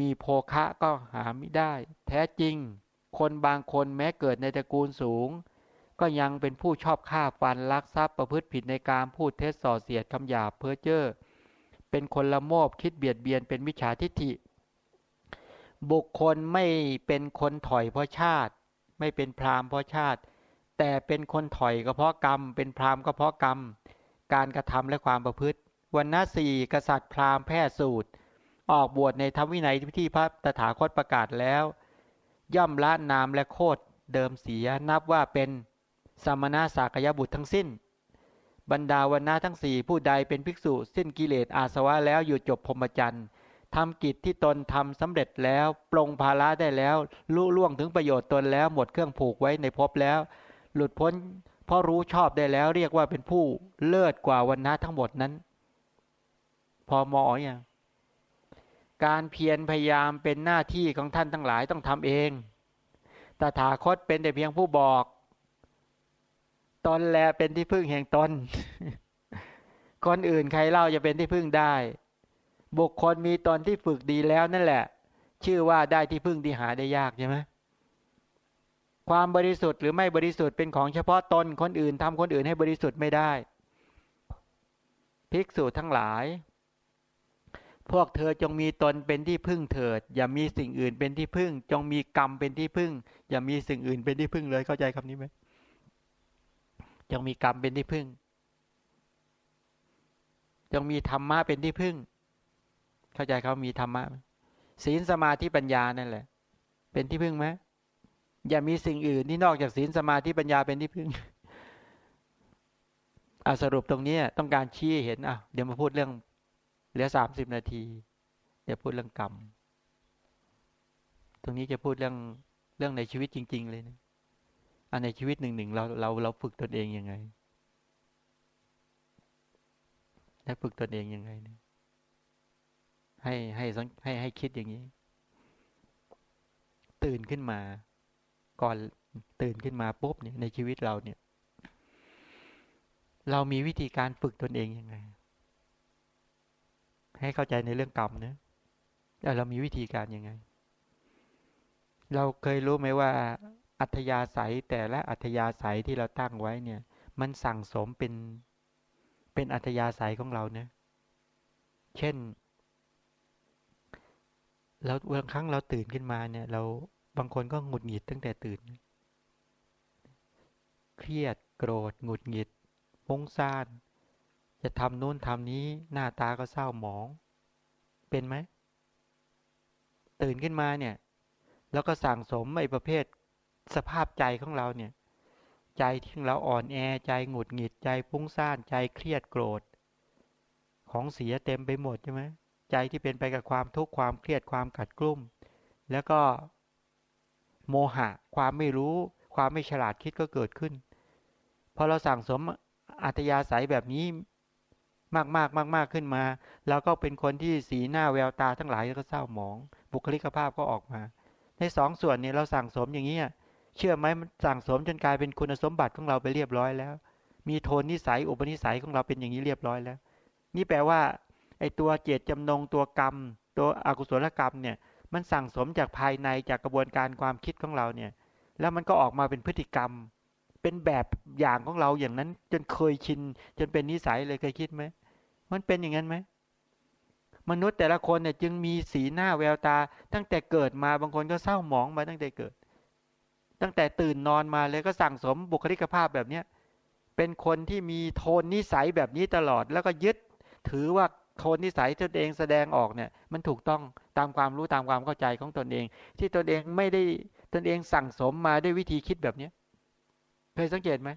มีโภคะก็หาไม่ได้ แท้จริง คนบางคนแม้เกิดในตระกูลสูง ก็ยังเป็นผู้ชอบฆ่าฟันลักทรัพย์ประพฤติผิดในการพูดเท็จส่อเสียดคำหยาบเพ้อเจ้อเป็นคนละโมบคิดเบียดเบียนเป็นมิจฉาทิฏฐิ บุคคลไม่เป็นคนถอยเพราะชาติ ไม่เป็นพรามเพราะชาติ แต่เป็นคนถอยก็เพราะกรรม เป็นพรามก็เพราะกรรม การกระทำและความประพฤติวันนาสี่กษัตริย์พราหมณ์แพทย์สูตร ออกบวชในธรรมวินัยที่พระตถาคตประกาศแล้ว ย่อมละนามและโคดเดิมเสียนับว่าเป็นสมณะสากยบุตรทั้งสิ้น บรรดาวันนาทั้งสี่ผู้ใดเป็นภิกษุ สิ้นกิเลสอาสวะแล้วอยู่จบพรหมจรรย์ทำกิจที่ตนทำสำเร็จแล้วปรงภาระได้แล้วรู้ล่วงถึงประโยชน์ตนแล้วหมดเครื่องผูกไว้ในภพแล้ว หลุดพ้นเพราะรู้ชอบได้แล้วเรียกว่าเป็นผู้เลิศกว่าวันนาทั้งหมดนั้น พอมออย่าง การเพียรพยายามเป็นหน้าที่ของท่านทั้งหลายต้องทำเอง ตถาคตเป็นแต่เพียงผู้บอก ตนแลเป็นที่พึ่งแห่งตน คนอื่นใครเล่าจะเป็นที่พึ่งได้ บุคคลมีตนที่ฝึกดีแล้วนั่นแหละ ชื่อว่าได้ที่พึ่งที่หาได้ยากใช่ไหมความบริสุทธิ์หรือไม่บริสุทธิ์เป็นของเฉพาะตนคนอื่นทำคนอื่นให้บริสุทธิ์ไม่ได้ ภิกษุทั้งหลาย พวกเธอจงมีตนเป็นที่พึ่งเถิด อย่ามีสิ่งอื่นเป็นที่พึ่ง จงมีกรรมเป็นที่พึ่ง อย่ามีสิ่งอื่นเป็นที่พึ่งเลยเข้าใจคำนี้ไหมจงมีกรรมเป็นที่พึ่ง จงมีธรรมะเป็นที่พึ่ง เข้าใจเขามีธรรมะศีลสมาธิปัญญานั่นแหละ เป็นที่พึ่งไหมอย่ามีสิ่งอื่นที่นอกจากศีลสมาธิปัญญาเป็นที่พึ่งอาสรุปตรงนี้ต้องการชี้เห็นอะเดี๋ยวมาพูดเรื่อง เหลือสามสิบนาทีเดี๋ยวพูดเรื่องกรรม ตรงนี้จะพูดเรื่องเรื่องในชีวิตจริง ๆ เลยนะอันในชีวิตหนึ่งหนึ่งเราเราเราฝึกตนเองยังไงได้ฝึกตนเองยังไงเนี่ยให้ให้ให้ให้คิดอย่างนี้ ตื่นขึ้นมา ก่อนตื่นขึ้นมาปุ๊บเนี่ยในชีวิตเราเนี่ย เรามีวิธีการฝึกตนเองยังไง ให้เข้าใจในเรื่องกรรมนะแล้วเรามีวิธีการยังไง เราเคยรู้ไหมว่า อัธยาศัยแต่ละอัธยาศัยที่เราตั้งไว้เนี่ย มันสั่งสมเป็นเป็นอัธยาศัยของเราเนะเช่นเราบางครั้งเราตื่นขึ้นมาเนี่ย เราบางคนก็หงุดหงิดตั้งแต่ตื่น เครียดโกรธหงุดหงิดฟุ้งซ่าน จะทำนู้นทำนี้หน้าตาก็เศร้าหมอง เป็นไหม ตื่นขึ้นมาเนี่ย แล้วก็สั่งสมไอ้ประเภทสภาพใจของเราเนี่ย ใจที่เราอ่อนแอใจหงุดหงิดใจฟุ้งซ่านใจเครียดโกรธ ของเสียเต็มไปหมดใช่ไหมใจที่เป็นไปกับความทุกข์ความเครียดความกัดกลุ่ม แล้วก็โมหะ ความไม่รู้ ความไม่ฉลาดคิดก็เกิดขึ้นพอเราสั่งสมอัตยาศัยแบบนี้ มากมากมากมากขึ้นมาเราก็เป็นคนที่สีหน้าแววตาทั้งหลายก็เศร้าหมอง บุคลิกภาพก็ออกมา ในสองส่วนนี้เราสั่งสมอย่างนี้เชื่อไหมมันสั่งสมจนกลายเป็นคุณสมบัติของเราไปเรียบร้อยแล้ว มีโทนนิสัยอุปนิสัยของเราเป็นอย่างนี้เรียบร้อยแล้ว นี่แปลว่าไอตัวเจตจำนงตัวกรรม ตัวอกุศลกรรมเนี่ยมันสั่งสมจากภายในจากกระบวนการความคิดของเราเนี่ย แล้วมันก็ออกมาเป็นพฤติกรรม เป็นแบบอย่างของเราอย่างนั้น จนเคยชิน จนเป็นนิสัยเลยเคยคิดไหมมันเป็นอย่างนั้นไหมมนุษย์แต่ละคนเนี่ยจึงมีสีหน้าแววตา ตั้งแต่เกิดมาบางคนก็เศร้าหมองมาตั้งแต่เกิด ตั้งแต่ตื่นนอนมาเลยก็สั่งสมบุคลิกภาพแบบเนี้ยเป็นคนที่มีโทนนิสัยแบบนี้ตลอด แล้วก็ยึดถือว่าโทนนิสัยตนเองแสดงออกเนี่ย มันถูกต้องตามความรู้ตามความเข้าใจของตนเอง ที่ตนเองไม่ได้ตนเองสั่งสมมาด้วยวิธีคิดแบบเนี้ย เคยสังเกตไหม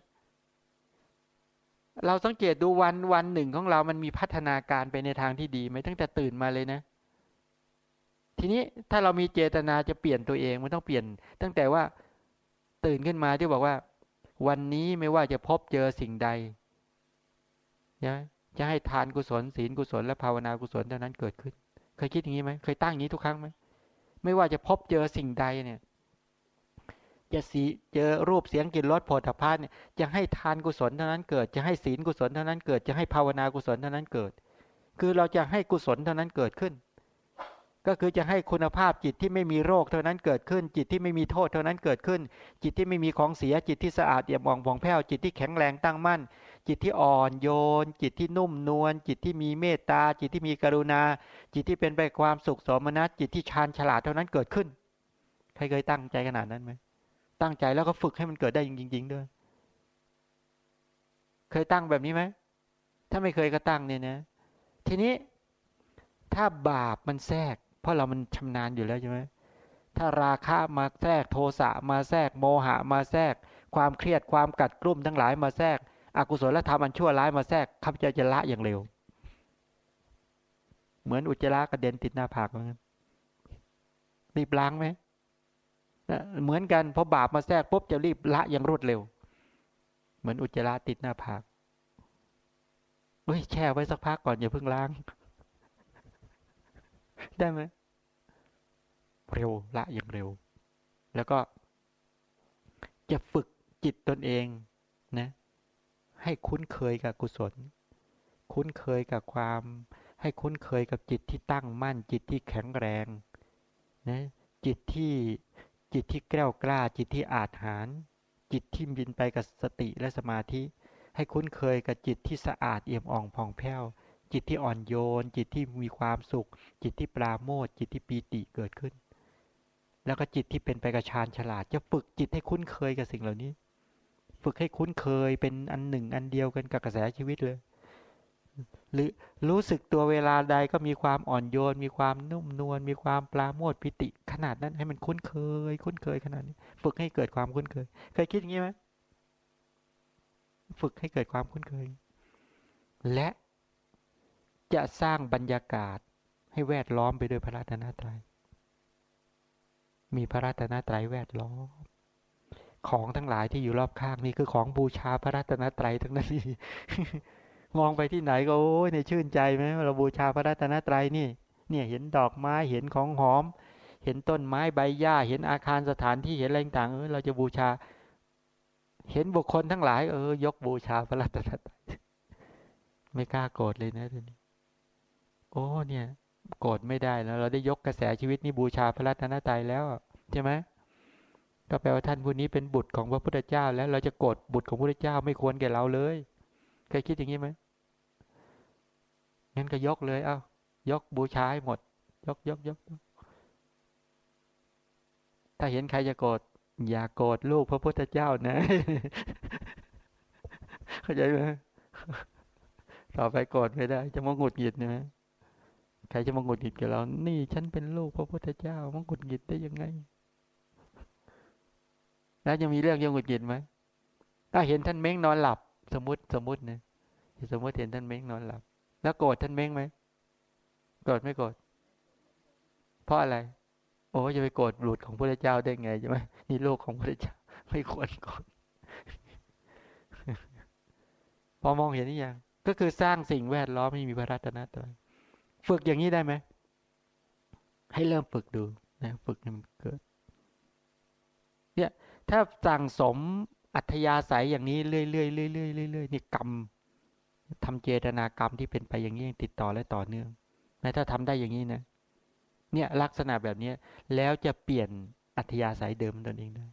เราสังเกตดูวันวันหนึ่งของเรามันมีพัฒนาการไปในทางที่ดีไหมตั้งแต่ตื่นมาเลยนะ ทีนี้ถ้าเรามีเจตนาจะเปลี่ยนตัวเองมันต้องเปลี่ยน ตั้งแต่ว่าตื่นขึ้นมาที่บอกว่า วันนี้ไม่ว่าจะพบเจอสิ่งใดนะจะให้ทานกุศลศีลกุศลและภาวนากุศลเท่านั้นเกิดขึ้น เคยคิดอย่างนี้ไหมเคยตั้งอย่างนี้ทุกครั้งไหมไม่ว่าจะพบเจอสิ่งใดเนี่ย จะสีเจอรูปเสียงกลิ่นรสโผฏฐัพเนี่ยจะให้ทานกุศลเท่านั้นเกิด จะให้ศีลกุศลเท่านั้นเกิด จะให้ภาวนากุศลเท่านั้นเกิด คือเราจะให้กุศลเท่านั้นเกิดขึ้น ก็คือจะให้คุณภาพจิตที่ไม่มีโรคเท่านั้นเกิดขึ้น จิตที่ไม่มีโทษเท่านั้นเกิดขึ้น จิตที่ไม่มีของเสีย จิตที่สะอาดเอี่ยมอ่องผ่องแผ้ว จิตที่แข็งแรงตั้งมั่น จิตที่อ่อนโยน จิตที่นุ่มนวล จิตที่มีเมตตา จิตที่มีกรุณา จิตที่เป็นไปความสุขสมนัตจิตที่ชาญฉลาดเท่านั้นเกิดขึ้น ใครเคยตั้งใจขนาดนั้นไหม ตั้งใจแล้วก็ฝึกให้มันเกิดได้จริง ๆ ด้วย เคยตั้งแบบนี้ไหม ถ้าไม่เคยก็ตั้งเนี่ยนะ ทีนี้ถ้าบาปมันแทรก เพราะเรามันชำนาญอยู่แล้วใช่ไหมถ้าราคะมาแทรกโทสะมาแทรกโมหะมาแทรก ความเครียดความกัดกลุ่มทั้งหลายมาแทรก อกุศลธรรมอันชั่วร้ายมาแทรกข้าพเจ้าจะละอย่างเร็ว เหมือนอุจจาระกระเด็นติดหน้าผากเหมือนกันรีบล้างไหม เหมือนกันพอบาปมาแทรกปุ๊บจะรีบละอย่างรวดเร็ว เหมือนอุจจาระติดหน้าผากเฮ้ยแช่ไว้สักพักก่อนอย่าเพิ่งล้าง ได้ไหมเร็วละอย่างเร็ว แล้วก็ จะฝึกจิตตนเองนะ ให้คุ้นเคยกับกุศล คุ้นเคยกับความ ให้คุ้นเคยกับจิตที่ตั้งมั่นจิตที่แข็งแรงนะจิตที่ จิตที่แกล้วกล้า จิตที่อาจหาร จิตที่บินไปกับสติและสมาธิ ให้คุ้นเคยกับจิตที่สะอาดเอี่ยมอ่องผ่องแผ้ว จิตที่อ่อนโยน จิตที่มีความสุข จิตที่ปราโมทจิตที่ปีติเกิดขึ้น แล้วก็จิตที่เป็นไปกับฌานฉลาด จะฝึกจิตให้คุ้นเคยกับสิ่งเหล่านี้ ฝึกให้คุ้นเคยเป็นอันหนึ่งอันเดียวกันกับกระแสชีวิตเลย หรือรู้สึกตัวเวลาใดก็มีความอ่อนโยน มีความนุ่มนวลมีความปลาโมดปิติ ขนาดนั้นให้มันคุ้นเคย คุ้นเคยขนาดนี้ ฝึกให้เกิดความคุ้นเคย เคยคิดอย่างนี้ไหมฝึกให้เกิดความคุ้นเคย และจะสร้างบรรยากาศให้แวดล้อมไปด้วยพระราตนตรัย มีพระราตนตรัยแวดล้อม ของทั้งหลายที่อยู่รอบข้างนี่คือของบูชาพระราตนตรัยทั้งนั้นนี่ มองไปที่ไหนก็โอ้ยเนี่ยชื่นใจไหมเราบูชาพระรัตนตรัยนี่ เนี่ยเห็นดอกไม้เห็นของหอม เห็นต้นไม้ใบหญ้า เห็นอาคารสถานที่เห็นอะไรต่างเออเราจะบูชา เห็นบุคคลทั้งหลาย เออ ยกบูชาพระรัตนตรัยไม่กล้าโกรธเลยนะทีนี้โอ้เนี่ย โกรธไม่ได้แล้ว เราได้ยกกระแสชีวิตนี้บูชาพระรัตนตรัยแล้วใช่ไหมก็แปลว่าท่านผู้นี้เป็นบุตรของพระพุทธเจ้า แล้วเราจะโกรธบุตรของพระพุทธเจ้าไม่ควรแก่เราเลย เคยคิดอย่างนี้ไหมงั้นก็ยกเลยเอา้ายกบูชาให้หมด ยกยกยกถ้าเห็นใครจะโกรธอย่าโกรธลูกพระพุทธเจ้านะ เข้าใจไหมต่อไปโกรธไม่ได้ จะมงหุดหงิดนะใครจะมงหุดหงิดกับเรา นี่ฉันเป็นลูกพระพุทธเจ้ามงหุดหงิดได้ยังไง แล้วยังมีเรื่องยังหุดหงิดไหมถ้าเห็นท่านเม้งนอนหลับ สมมติสมมตินะสมมติเห็นท่านเม้งนอนหลับ แล้วโกรธท่านเม้งไหมโกรธไม่โกรธเพราะอะไร โอ้จะไปโกรธบุตรของพระเจ้าได้ไงใช่ไหมนี่โลกของพระเจ้าไม่ควรโกรธพอมองเห็นนี่ยังก็คือสร้างสิ่งแวดล้อมให้มีพระรัตนตรัยฝึกอย่างนี้ได้ไหมให้เริ่มฝึกดูนะฝึกให้มันเกิด เนี่ย ถ้าสั่งสม อัธยาศัยอย่างนี้เรื่อยๆเรื่อยๆเรื่อยๆนี่กรรมทำเจตนากรรมที่เป็นไปอย่างนี้ติดต่อและต่อเนื่องนะถ้าทำได้อย่างนี้นะเนี่ยลักษณะแบบนี้แล้วจะเปลี่ยนอัธยาศัยเดิมตนเองได้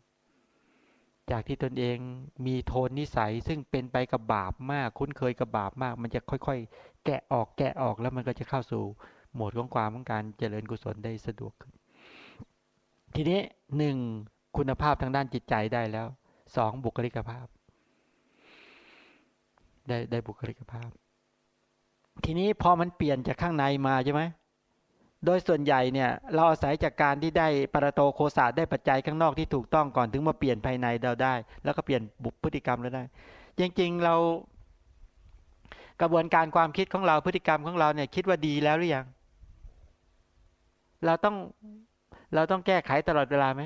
จากที่ตนเองมีโทนนิสัยซึ่งเป็นไปกับบาปมาก คุ้นเคยกับบาปมาก มันจะค่อยๆ แกะออกแกะออกแล้วมันก็จะเข้าสู่โหมดของความของการเจริญกุศลได้สะดวกขึ้น ทีนี้หนึ่งคุณภาพทางด้านจิตใจได้แล้ว สองบุคลิกภาพ ได้ได้บุคลิกภาพ ทีนี้พอมันเปลี่ยนจากข้างในมาใช่ไหมโดยส่วนใหญ่เนี่ย เราอาศัยจากการที่ได้ปรโตโคสาได้ปัจจัยข้างนอกที่ถูกต้องก่อนถึงมาเปลี่ยนภายในเราได้ แล้วก็เปลี่ยนบุพฤติกรรมเราได้ จริงๆเรากระบวนการความคิดของเราพฤติกรรมของเราเนี่ยคิดว่าดีแล้วหรือยัง เราต้องเราต้องแก้ไขตลอดเวลาไหม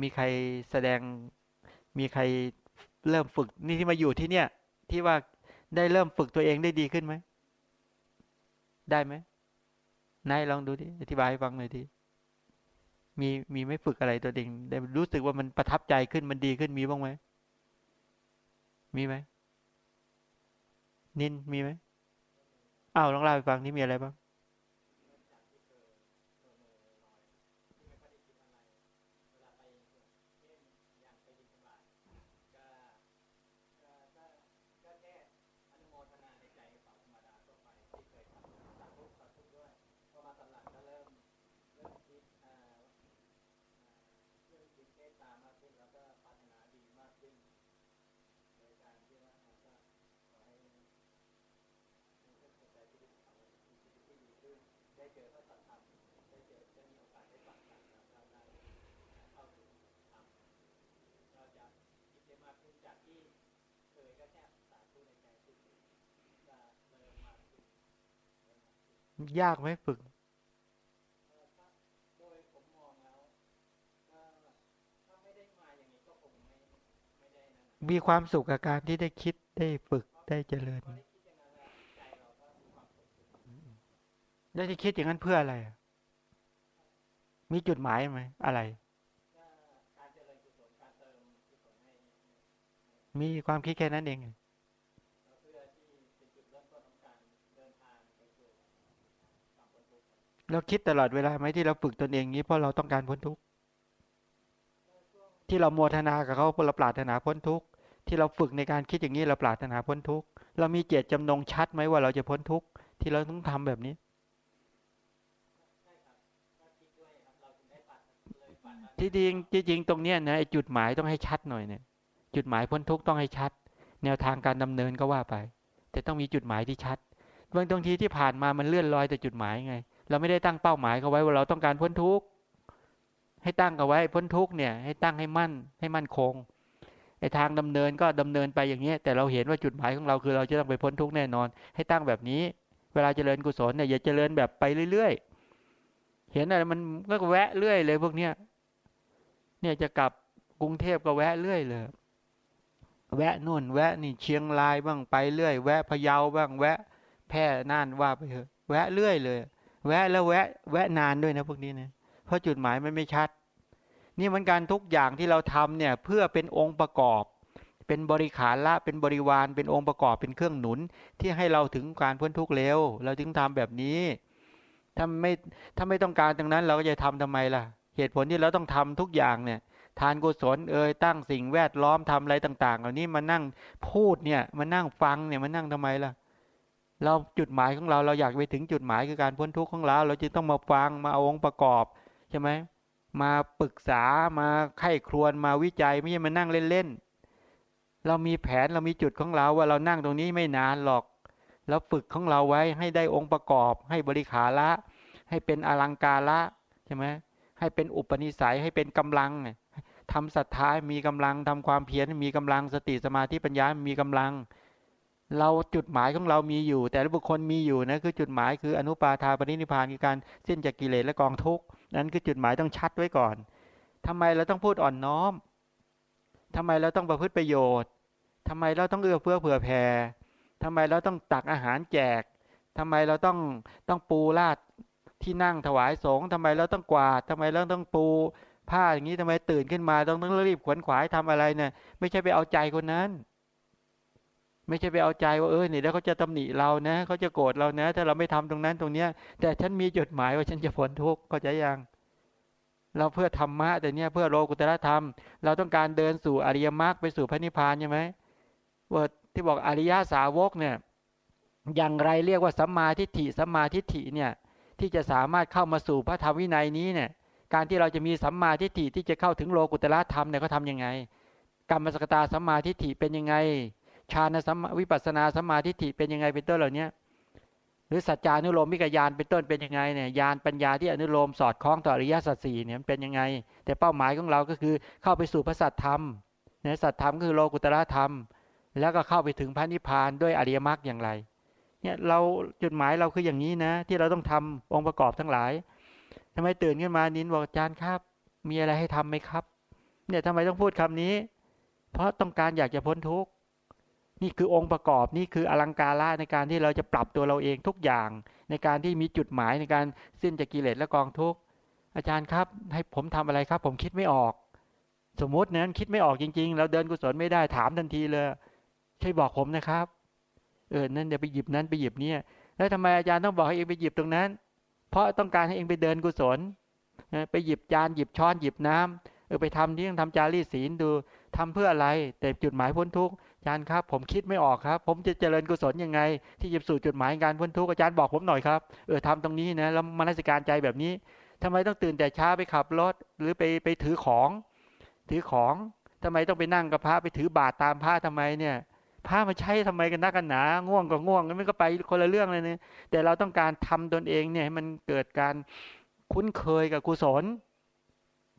มีใครแสดง มีใครเริ่มฝึกนี่ที่มาอยู่ที่เนี่ย ที่ว่าได้เริ่มฝึกตัวเองได้ดีขึ้นไหม ได้ไหมนายลองดูดิอธิบายให้ฟังหน่อยดิมีมีไม่ฝึกอะไรตัวเองได้รู้สึกว่ามันประทับใจขึ้นมันดีขึ้นมีบ้างไหมมีไหมนินมีไหมอ้าวลองเล่าให้ฟังนี่มีอะไรบ้าง ยากไหมฝึกมีความสุขกับการที่ได้คิดได้ฝึกได้เจริญ แล้วจะคิดอย่างนั้นเพื่ออะไร มีจุดหมายไหม อะไร มีความคิดแค่นั้นเอง เราคิดตลอดเวลาไหมที่เราฝึกตนเองนี้เพราะเราต้องการพ้นทุกข์ที่เราโมทนากับเขาเราปรารถนาพ้นทุกข์ที่เราฝึกในการคิดอย่างนี้เราปรารถนาพ้นทุกข์เรามีเจตจำนงชัดไหมว่าเราจะพ้นทุกข์ที่เราต้องทำแบบนี้ที่จริงจริงตรงเนี้ยนะจุดหมายต้องให้ชัดหน่อยเนี่ย จุดหมายพ้นทุกข์ต้องให้ชัด แนวทางการดำเนินก็ว่าไป แต่ต้องมีจุดหมายที่ชัดบางตรงทีที่ผ่านมามันเลื่อนลอยแต่จุดหมายไง เราไม่ได้ตั้งเป้าหมายเขาไว้ว่าเราต้องการพ้นทุกข์ให้ตั้งเอาไว้พ้นทุกข์เนี่ย ให้ตั้งให้มั่นให้มั่นคงไอ้ทางดำเนินก็ดำเนินไปอย่างนี้แต่เราเห็นว่าจุดหมายของเราคือเราจะต้องไปพ้นทุกข์แน่นอน ให้ตั้งแบบนี้ เวลาเจริญกุศลเนี่ยอย่าเจริญแบบไปเรื่อยๆเห็นอะไรมันก็แวะเรื่อยเลยพวกเนี้ยเนี่ยจะกลับกรุงเทพก็แวะเรื่อยเลยแวะนู่น แวะนี่เชียงรายบ้างไปเรื่อย แวะพะเยาบ้างแวะแแพร่น่านว่าไปเถอะแวะเรื่อยเลย แวะแล้วแวะ แวะนานด้วยนะพวกนี้นะเพราะจุดหมายมันไม่ชัด นี่มันการทุกอย่างที่เราทำเนี่ยเพื่อเป็นองค์ประกอบ เป็นบริขารละเป็นบริวารเป็นองค์ประกอบเป็นเครื่องหนุน ที่ให้เราถึงการพ้นทุกข์เร็ว เราถึงทำแบบนี้ถ้าไม่ถ้าไม่ต้องการตรงนั้นเราก็จะทำทำไมล่ะ เหตุผลที่เราต้องทำทุกอย่างเนี่ย ทานกุศลเอ่ยตั้งสิ่งแวดล้อมทำอะไรต่าง ๆ เหล่านี้มานั่งพูดเนี่ยมานั่งฟังเนี่ยมานั่งทำไมล่ะ เราจุดหมายของเราเราอยากไปถึงจุดหมายคือการพ้นทุกข์ของเรา เราจึงต้องมาฟังมาเอาองค์ประกอบใช่ไหมมาปรึกษามาไข้ครวนมาวิจัยไม่ใช่มานั่งเล่นๆเรามีแผนเรามีจุดของเราว่าเรานั่งตรงนี้ไม่นานหรอกแล้วฝึกของเราไว้ให้ได้องค์ประกอบ ให้บริขาละให้เป็นอลังการละใช่ไหมให้เป็นอุปนิสัยให้เป็นกำลังทำศรัทธามีกำลังทำความเพียรมีกำลังสติสมาธิปัญญา มีกำลัง เราจุดหมายของเรามีอยู่ แต่ละบุคคลมีอยู่นะคือจุดหมายคืออนุปาทาปรินิพานคือการสิ้นจากกิเลสและกองทุกข์นั้นคือจุดหมายต้องชัดไว้ก่อนทำไมเราต้องพูดอ่อนน้อมทำไมเราต้องประพฤติประโยชน์ทำไมเราต้องเอื้อเฟื้อเผื่อแผ่ทำไมเราต้องตักอาหารแจกทำไมเราต้องต้องปูลาดที่นั่งถวายสงฆ์ทำไมเราต้องกวาดทำไมเราต้องปูผ้าอย่างนี้ทำไมตื่นขึ้นมาต้องต้องรีบขวนขวายทำอะไรเนี่ยไม่ใช่ไปเอาใจคนนั้น ไม่ใช่ไปเอาใจว่าเออเนี่ยแล้วเขาจะตำหนิเรานะเขาจะโกรธเรานะ ถ้าเราไม่ทำตรงนั้นตรงเนี้ย แต่ฉันมีจดหมายว่าฉันจะพ้นทุกข์เข้าใจยังเราเพื่อธรรมะแต่เนี้ยเพื่อโลกุตระธรรม เราต้องการเดินสู่อริยมรรคไปสู่พระนิพพานใช่ไหมว่าที่บอกอริยสาวกเนี่ย อย่างไรเรียกว่าสัมมาทิฏฐิสัมมาทิฏฐิเนี่ย ที่จะสามารถเข้ามาสู่พระธรรมวินัยนี้เนี่ย การที่เราจะมีสัมมาทิฏฐิที่จะเข้าถึงโลกุตละธรรมเนี่ยเขาทำยังไงกรรมสกตาสัมมาทิฏฐิเป็นยังไง ฌานสัมวิปัสนาสมาทิฏฐิเป็นยังไงเป็นต้นเหล่านี้หรือสัจจานุโลมมิกยานเป็นต้นเป็นยังไงเนี่ยยานปัญญาที่อนุโลมสอดคล้องต่ออริยสัจสี่เนี่ยเป็นยังไง แต่เป้าหมายของเราก็คือเข้าไปสู่พระสัจธรรมเนี่ยสัจธรรมก็คือโลกุตละธรรม แล้วก็เข้าไปถึงพระนิพพานด้วยอริยมรรคอย่างไรเนี่ยเราจุดหมายเราคืออย่างนี้นะ ที่เราต้องทำองค์ประกอบทั้งหลายทำไมตื่นขึ้นมานินบอกอาจารย์ครับ มีอะไรให้ทํำไหมครับ เนี่ยทำไมต้องพูดคำนี้ เพราะต้องการอยากจะพ้นทุกข์ นี่คือองค์ประกอบนี่คืออลังการละในการที่เราจะปรับตัวเราเองทุกอย่าง ในการที่มีจุดหมายในการสิ้นจากกิเลสและกองทุกข์อาจารย์ครับ ให้ผมทำอะไรครับ ผมคิดไม่ออก สมมตินั้นคิดไม่ออกจริง ๆ เราเดินกุศลไม่ได้ถามทันทีเลยช่วยบอกผมนะครับ เออนั่นเดี๋ยวไปหยิบนั้นไปหยิบเนี่ยแล้วทำไมอาจารย์ต้องบอกให้เองไปหยิบตรงนั้น เพราะต้องการให้เองไปเดินกุศลไปหยิบจานหยิบช้อนหยิบน้ำเออไปทำที่ต้องทำจารีศีลดูทำเพื่ออะไร แต่จุดหมายพ้นทุกข์ อาจารย์ครับ ผมคิดไม่ออกครับ ผมจะเจริญกุศลยังไง ที่จะสู่จุดหมายการพ้นทุกข์อาจารย์บอกผมหน่อยครับเออทำตรงนี้นะแล้วมนสิการใจแบบนี้ทำไมต้องตื่นแต่เช้าไปขับรถหรือไปไปถือของ ถือของทำไมต้องไปนั่งกับพระไปถือบาตรตามพระทำไมเนี่ยพระมาใช้ทำไมกันนักกันหนา ง่วงก็ง่วงมันก็ไปคนละเรื่องเลยเนี่ยแต่เราต้องการทำตนเองเนี่ยให้มันเกิดการคุ้นเคยกับกุศล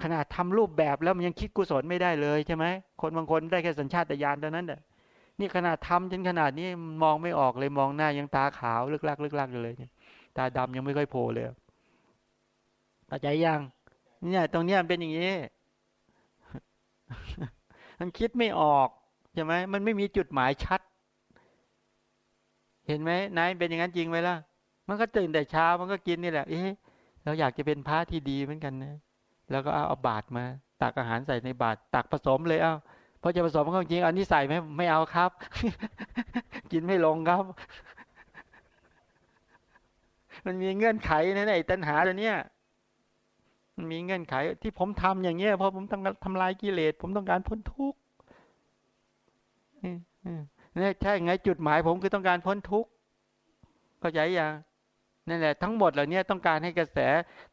ขนาดทำรูปแบบแล้วมันยังคิดกุศลไม่ได้เลยใช่ไหมคนบางคนได้แค่สัญชาตญาณเท่านั้นแหละ นี่ขนาดทำจนขนาดนี้มองไม่ออกเลยมองหน้ายังตาขาวลึกลักลึกลักอยู่เลยตาดำยังไม่ค่อยโผล่เลยเข้าใจยังเนี่ยตรงเนี้ยเป็นอย่างนี้มันคิดไม่ออกใช่ไหมมันไม่มีจุดหมายชัด เห็นไหมนายเป็นอย่างนั้นจริงไหมล่ะ มันก็ตื่นแต่เช้ามันก็กินนี่แหละเอ๊ะเราอยากจะเป็นพระที่ดีเหมือนกันนะแล้วก็เอาเอาบาตรมา ตักอาหารใส่ในบาตรตักผสมเลยเอ้า พอจะผสมก็จริง อันนี้ใส่ไหมไม่เอาครับ กินไม่ลงครับ มันมีเงื่อนไขนะไอ้ตัณหาตัวเนี้ยมันมีเงื่อนไขที่ผมทำอย่างเงี้ยเพราะผมต้องทำลายกิเลสผมต้องการพ้นทุกข์นี่ใช่ไงจุดหมายผมคือต้องการพ้นทุกข์เข้าใจยังนั่นแหละทั้งหมดเหล่านี้ต้องการให้กระแส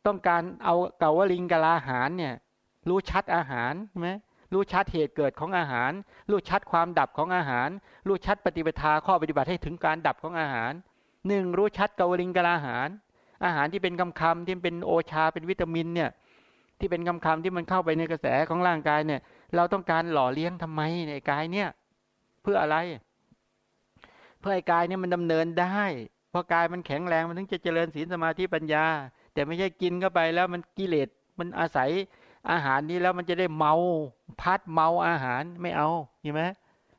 ต้องการเอาเก่าวลิงกลาหารเนี่ย รู้ชัดอาหารใช่ไหม รู้ชัดเหตุเกิดของอาหาร รู้ชัดความดับของอาหาร รู้ชัดปฏิปทาข้อปฏิบัติให้ถึงการดับของอาหารหนึ่งรู้ชัดกาวลิงกลาหาร อาหารที่เป็นคำคำที่เป็นโอชาเป็นวิตามินเนี่ยที่เป็นคำคำที่มันเข้าไปในกระแสของร่างกายเนี่ย เราต้องการหล่อเลี้ยงทำไมในกายเนี่ย เพื่ออะไร เพื่อให้กายเนี่ยมันดำเนินได้พราะกายมันแข็งแรงมันถึงจะเจริญศีลสมาธิปัญญา แต่ไม่ใช่กินเข้าไปแล้วมันกิเลสมันอาศัย อาหารนี้แล้วมันจะได้เมาพัดเมาอาหารไม่เอาเห็นไหม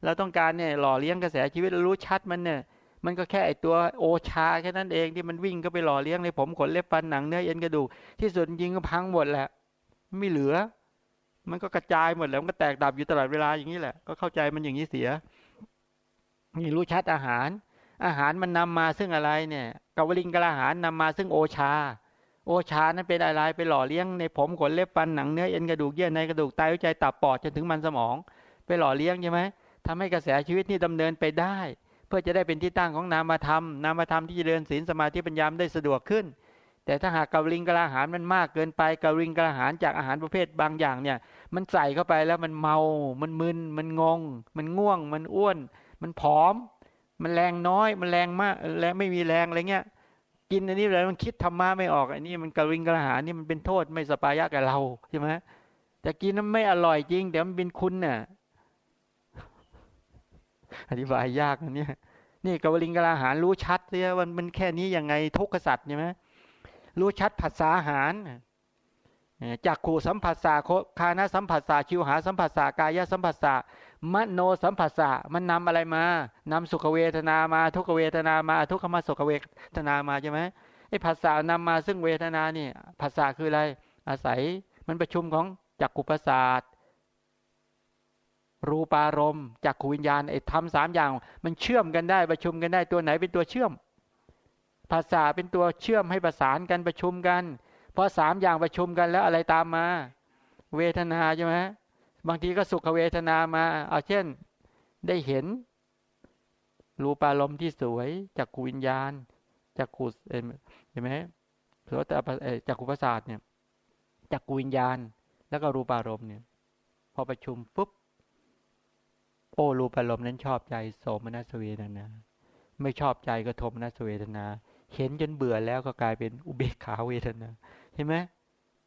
เราต้องการเนี่ยหล่อเลี้ยงกระแสชีวิตรู้ชัดมันเนี่ยมันก็แค่ไอตัวโอชาแค่นั้นเองที่มันวิ่งก็ไปหล่อเลี้ยงในผมขนเล็บฟันหนังเนื้อเอ็นกระดูกที่สุดจริงก็พังหมดแหละ ไม่เหลือ มันก็กระจายหมดแล้วมันก็แตกดับอยู่ตลอดเวลาอย่างนี้แหละ ก็เข้าใจมันอย่างนี้เสียนี่รู้ชัดอาหาร อาหารมันนำมาซึ่งอะไรเนี่ยกวลิงกระหารนำมาซึ่งโอชา โอชานั้นเป็นอะไรไปหล่อเลี้ยงในผมขนเล็บฟันหนังเนื้อเอ็นกระดูกเยื่อในกระดูกไตหัวใจตับปอดจนถึงมันสมอง ไปหล่อเลี้ยงใช่ไหมทำให้กระแสชีวิตนี่ดำเนินไปได้ เพื่อจะได้เป็นที่ตั้งของนามธรรมนามธรรมที่จะเดินศีลสมาธิปัญญามได้สะดวกขึ้น แต่ถ้าหากกวลิงกระหารมันมากเกินไปกวลิงกระหารจากอาหารประเภทบางอย่างเนี่ย มันใส่เข้าไปแล้วมันเมา มันมึน มันงง มันง่วง มันอ้วน มันผอม มันแรงน้อย มันแรงมากแรงไม่มีแรงอะไรเงี้ย กินอันนี้แล้วมันคิดธรรมะไม่ออกอันนี้มันกระวิงกระหานี่มันเป็นโทษไม่สปายะกับเราใช่ไหมแต่กินนั้นไม่อร่อยจริงแต่มันเป็นคุณเนี่ยอธิบายยากนะเนี่ยนี่กวลิงกระหารรู้ชัดเลยว่ามันแค่นี้ยังไงทุกขสัตว์ใช่ไหมรู้ชัดผัสสาหารจากขู่สัมผัสสาคานะสัมผัสสาชิวหาสัมผัสสากายะสัมผัสสา มโนสัมผัสสะมันนำอะไรมานำสุขเวทนามาทุกเวทนามา ทุกขมาสุขเวทนามาใช่ไหมไอ้ภาษานำมาซึ่งเวทนานี่ภาษาคืออะไร อาศัยมันประชุมของจักขุประสาทรูปารมณ์จักขูวิญญาณไอ้ทำสามอย่าง มันเชื่อมกันได้ประชุมกันได้ตัวไหนเป็นตัวเชื่อม ภาษาเป็นตัวเชื่อมให้ประสานกันประชุมกันพอสามอย่างประชุมกันแล้วอะไรตามมา เวทนาใช่ไหม บางทีก็สุขเวทนามา เอาเช่น ได้เห็น รูปารมณ์ที่สวยจากขูวิญญาณจากขูเห็นไหมโสตจากขูประสาทเนี่ยจากขูวิญญาณ แล้วก็รูปารมณ์เนี่ย พอประชุมปุ๊บโอ้รูปารมณ์นั้นชอบใจโสมนัสเวทนา ไม่ชอบใจก็โทมนัสเวทนา เห็นจนเบื่อแล้วก็กลายเป็นอุเบกขาเวทนา เห็นไหม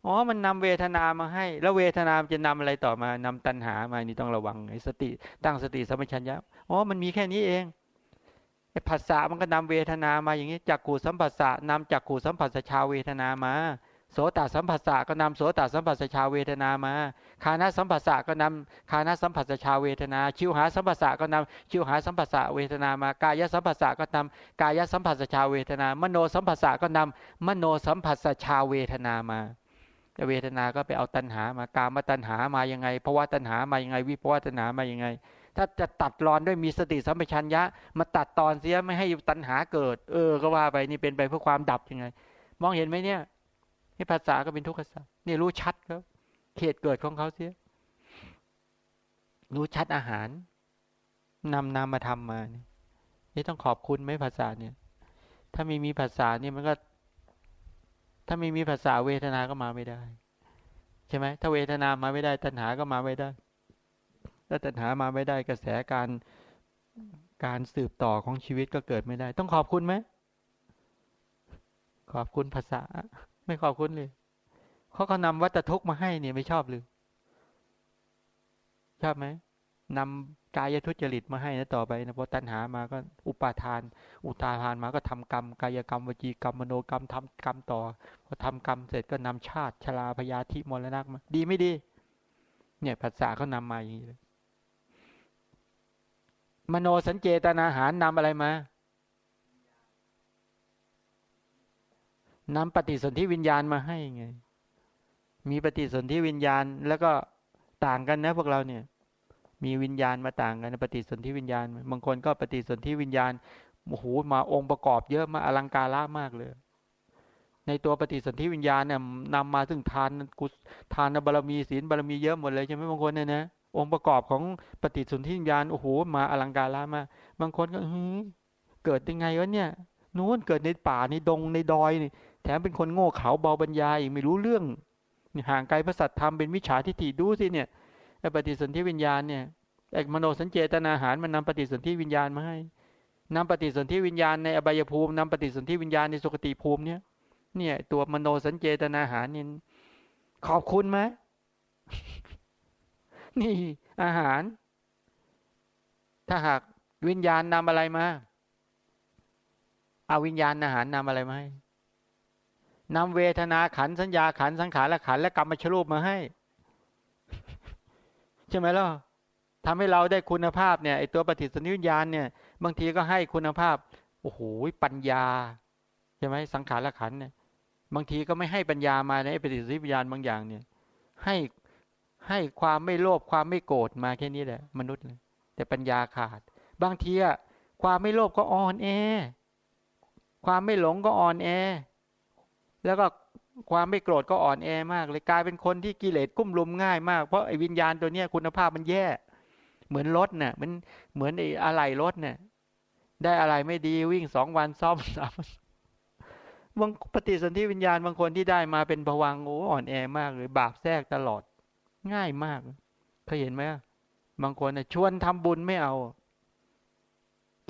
อ๋อ มันนำเวทนามาให้ แล้วเวทนาจะนำอะไรต่อมานำตัณหามา นี่ต้องระวังไอ้สติ ตั้งสติสัมปชัญญะ อ๋อ มันมีแค่นี้เองไอ้ภาษามันก็นำเวทนามาอย่างนี้ จากขูสัมผัสสะนำจากขูสัมผัสชาเวทนามา โสตสัมผัสสะก็นำโสตสัมผัสชาเวทนามา คานาสัมผัสสะก็นำคานาสัมผัสชาเวทนา ชิวหาสัมผัสสะก็นำชิวหาสัมผัสสะเวทนามา กายสัมผัสสะก็นำกายสัมผัสชาเวทนา มโนสัมผัสสะก็นำมโนสัมผัสชาเวทนามา เวทนาก็ไปเอาตัณหามากามาตัณหามายังไงภาวะตัณหามายังไง วิภาวะตัณหามายังไง ถ้าจะตัดรอนด้วยมีสติสัมปชัญญะ มาตัดตอนเสียไม่ให้ตัณหาเกิด เออ ก็ว่าไปนี่เป็นไปเพื่อความดับยังไง มองเห็นไหมเนี่ยนี่ภาษาก็เป็นทุกขสัจนี่รู้ชัดครับเขตเกิดของเขาเสีย รู้ชัดอาหารนำนามมาทำมาเนี่ยนี่ต้องขอบคุณไหมภาษาเนี่ย ถ้าไม่มีภาษาเนี่ยมันก็ ถ้าไม่มีภาษาเวทนาก็มาไม่ได้ ใช่ไหมถ้าเวทนามาไม่ได้ ตัณหาก็มาไม่ได้ ถ้าตัณหามาไม่ได้กระแสการการสืบต่อของชีวิตก็เกิดไม่ได้ ต้องขอบคุณไหมขอบคุณภาษา ไม่ขอบคุณเลยเขาเขานำวัตทุกมาให้เนี่ยไม่ชอบหรือชอบไหมนำ กายทุจริตมาให้นะต่อไปนะพอตัณหามาก็อุปาทาน อุตาทานมาก็ทำกรรม กายกรรมวจีกรรมมโนกรรมทำกรรมต่อพอทำกรรมเสร็จก็นำชาติชราพยาธิมรณะมาดีไม่ดี เนี่ยภาษาเขานำมาอย่างนี้เลยมโนสัญเจตนาหารนำอะไรมานำปฏิสนธิวิญญาณมาให้ไง มีปฏิสนธิวิญญาณแล้วก็ต่างกันนะพวกเราเนี่ย มีวิญญาณมาต่างกันปฏิสนธิวิญญาณ บางคนก็ปฏิสนธิวิญญาณโอ้โหมาองค์ประกอบเยอะมาอลังการละมากเลย ในตัวปฏิสนธิวิญญาณเนี่ยนำมาถึงทานกุศทานบารมีศีลบารมีเยอะหมดเลยใช่ไหมบางคนเนี่ยนะองค์ประกอบของปฏิสนธิวิญญาณโอ้โหมาอลังการละมากบางคนก็เกิดยังไงวะเนี่ยนู้นเกิดในป่าในดงในดอยนี่แถมเป็นคนโง่เขลาเบาบรรยายไม่รู้เรื่องห่างไกลพระสัตธรรมเป็นมิจฉาทิฏฐิดูสิเนี่ย ปฏิสนธิวิญญาณเนี่ยไอ้มโนสัญเจตนาหารมันนำปฏิสนธิวิญญาณมาให้นำปฏิสนธิวิญญาณในอบายภูมินำปฏิสนธิวิญญาณในสุคติภูมิเนี่ย เนี่ยตัวมโนสัญเจตนาหารนี่ขอบคุณไหมนี่อาหาร ถ้าหากวิญญาณนำอะไรมาเอาวิญญาณอาหารนำอะไรมาให้นำเวทนาขันสัญญาขันสังขารและขันและกรรมชรูปมาให้ ช่ไหมล่ะทำให้เราได้คุณภาพเนี่ยไอตัวปฏิสนธิวิญญาณเนี่ย บางทีก็ให้คุณภาพโอ้โหปัญญาใช่ไหมสังขารขันเนี่ย บางทีก็ไม่ให้ปัญญามาในปฏิสัมพิญาณบางอย่างเนี่ย ให้ให้ความไม่โลภความไม่โกรธมาแค่นี้แหละ มนุษย์เลยแต่ปัญญาขาด บางทีอะความไม่โลภก็อ่อนแอ ความไม่หลงก็อ่อนแอ แล้วก็ ความไม่โกรธก็อ่อนแอมากเลยกลายเป็นคนที่กิเลสกุ้มลุมง่ายมากเพราะไอ้วิญญาณตัวเนี้ยคุณภาพมันแย่ เหมือนรถเนี่ยมันเหมือนไอ้อะไหล่รถเนี่ยได้อะไรไม่ดีวิ่งสองวันซ่อมสามบางปฏิสนธิวิญญาณบางคนที่ได้มาเป็นผวังโอ้อ่อนแอมากเลยบาปแทรกตลอด ง่ายมากเคยเห็นไหมบางคนนะชวนทำบุญไม่เอา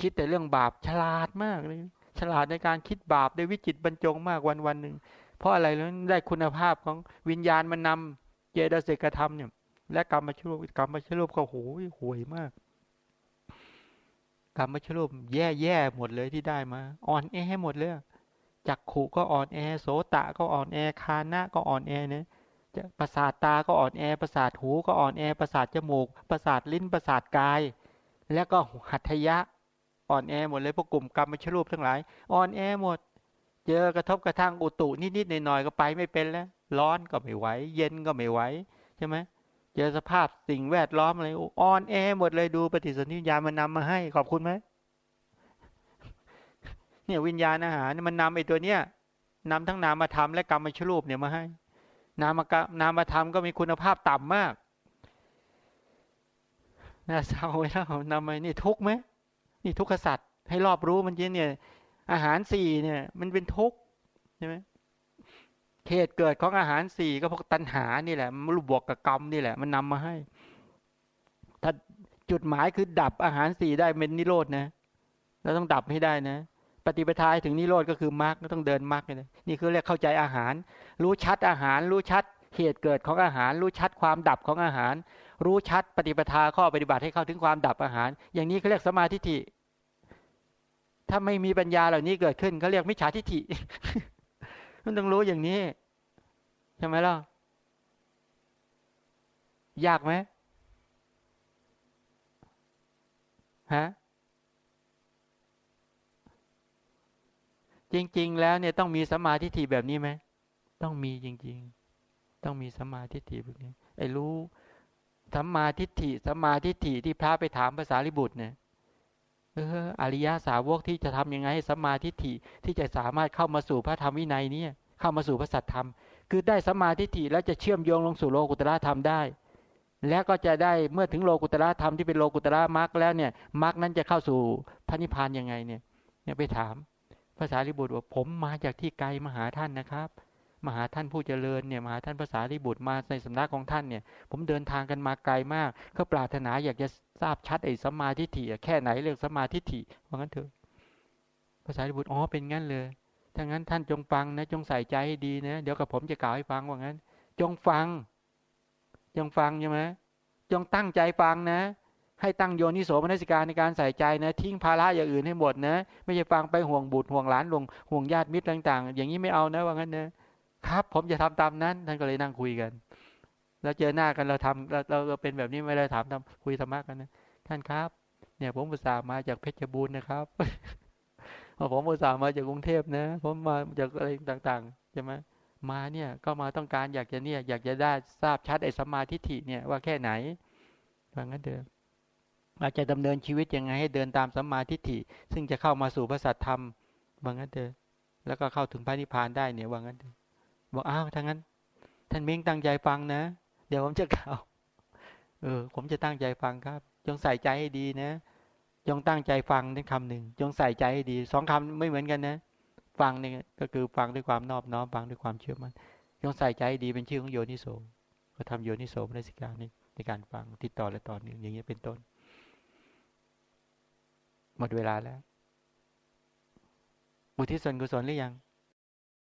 คิดแต่เรื่องบาปฉลาดมากเลย ฉลาดในการคิดบาปได้วิจิตรบรรจงมากวันวันหนึ่ง เพราะอะไรแล้วได้คุณภาพของวิญญาณมันนำเจตสิกธรรมเนี่ย และกรรมมาชุบกรรมมาชุบก็โหยห่วยมาก กรรมมาชุบแย่แย่หมดเลยที่ได้มา อ่อนแอให้หมดเลยจักขุก็อ่อนแอ โสตะก็อ่อนแอฆานะก็อ่อนแอเนี่ยประสาทตาก็อ่อนแอ ประสาทหูก็อ่อนแอ ประสาทจมูก ประสาทลิ้น ประสาทกาย แล้วก็หัตถยะ อ่อนแอหมดเลยพวกกลุ่มกรรมมชรูปทั้งหลาย อ่อนแอหมด เจอกระทบกระทั่งอุตุนิดๆหน่อยๆก็ไปไม่เป็นแล้ว ร้อนก็ไม่ไหวเย็นก็ไม่ไหวใช่ไหมเจอสภาพสิ่งแวดล้อมอะไรอ่อนแอหมดเลยดูปฏิสนธิญาณมันนำมาให้ขอบคุณไหมเนี่ยวิญญาณอาหารมันนำไอ้ตัวเนี้ยนำทั้งนามธรรมและกรรมชรูปเนี่ยมาให้ นามกนามธรรมก็มีคุณภาพต่ำมากน่าเศร้าไว้แล้วนำมานี่ทุกไหมนี่ทุกขสัตว์ให้รอบรู้มันจริงเนี่ย อาหารสี่เนี่ย มันเป็นทุกข์ใช่ไหมเหตุเกิดของอาหารสี่ก็เพราะตัณหานี่แหละมันรูปบวกกับกรรมนี่แหละ มันนำมาให้ ถ้าจุดหมายคือดับอาหารสี่ได้เป็นนิโรธนะเราต้องดับให้ได้นะ ปฏิปทาถึงนิโรธก็คือมรรคต้องเดินมรรคเลยนี่คือเรียกเข้าใจอาหาร รู้ชัดอาหาร รู้ชัด เหตุเกิดของอาหาร รู้ชัดความดับของอาหาร รู้ชัดปฏิปทาข้อปฏิบัติให้เข้าถึงความดับอาหาร อย่างนี้เขาเรียกสมาธิ ถ้าไม่มีปัญญาเหล่านี้เกิดขึ้นเขาเรียกมิจฉาทิฏฐิมันต้องรู้อย่างนี้ใช่ไหมล่ะยากไหมฮะจริง ๆ แล้วเนี่ยต้องมีสมาธิถี่แบบนี้ไหมต้องมีจริง ๆ ต้องมีสมาธิถี่แบบนี้ไอ้รู้สัมมาทิฏฐิสัมมาทิฏฐิที่พระไปถามภาษาลิบุตรเนี่ย เอออริยาสาวกที่จะทำยังไงให้สัมมาทิฏฐิที่จะสามารถเข้ามาสู่พระธรรมวินัยนี้เข้ามาสู่พระสัทธรรม คือได้สัมมาทิฏฐิแล้วจะเชื่อมโยงลงสู่โลกุตระธรรมได้ แล้วก็จะได้เมื่อถึงโลกุตระธรรมที่เป็นโลกุตระมรรคแล้วเนี่ยมรรคนั้นจะเข้าสู่พระนิพพานยังไงเนี่ยเนี่ยไปถามภาษาลิบุตรว่าผมมาจากที่ไกลมาหาท่านนะครับ มาหาท่านผู้เจริญเนี่ยมาหาท่านภาษาลิบุตรมาในสำนักของท่านเนี่ย ผมเดินทางกันมาไกลมาก ก็ปรารถนาอยากจะทราบชัดไอ้สมาธิถี่แค่ไหนเรื่องสมาธิถี่ว่างั้นเถอะภาษาลิบุตรอ๋อเป็นงั้นเลยถ้างั้นท่านจงฟังนะจงใส่ใจให้ดีนะเดี๋ยวกับผมจะกล่าวให้ฟังว่างั้น จงฟัง จงฟังใช่ไหมจงตั้งใจฟังนะ ให้ตั้งโยนิโสมนสิการในการใส่ใจนะ ทิ้งภาระอย่างอื่นให้หมดนะ ไม่ใช่ฟังไปห่วงบุตรห่วงหลานห่วงห่วงญาติมิตรต่าง ๆ อย่างนี้ไม่เอานะว่างั้นนะ ครับ ผมจะทำตามนั้น ท่านก็เลยนั่งคุยกัน แล้วเจอหน้ากันเราทำเราเราเป็นแบบนี้ไม่ได้ถามทำคุยธรรมะกันนะท่านครับ เนี่ย ผมอุตส่าห์มาจากเพชรบูรณ์นะครับผมอุตส่าห์มาจากกรุงเทพนะผมมาจากอะไรต่างๆใช่ไหมมาเนี่ยก็มาต้องการอยากจะเนี่ย อยากจะได้ทราบชัดไอ้สมาธิฐิเนี่ยว่าแค่ไหนว่างั้นเดิมเราจจะดำเนินชีวิตยังไงให้เดินตามสัมมาทิฏฐิ ซึ่งจะเข้ามาสู่พระสัทธรรมว่างั้นเถอะแล้วก็เข้าถึงพระนิพพานได้เนี่ยว่างั้นเถอะ บอกอ้าวถ้างั้น ท่านเม้งตั้งใจฟังนะ เดี๋ยวผมจะกล่าวเออ ผมจะตั้งใจฟังครับ จงใส่ใจให้ดีนะ จงตั้งใจฟังในคำหนึ่ง จงใส่ใจให้ดีสองคำไม่เหมือนกันนะ ฟังนี่ก็คือฟังด้วยความนอบน้อมฟังด้วยความเชื่อมัน่นจงใส่ใจให้ดีเป็นชื่อของโยนิโสก็ทำโยนิโสในสิการนี้ในการฟังติดต่อและต่อเนื่องอย่างนี้ยเป็นต้น หมดเวลาแล้ว อุทิศส่วนกุศลหรือยัง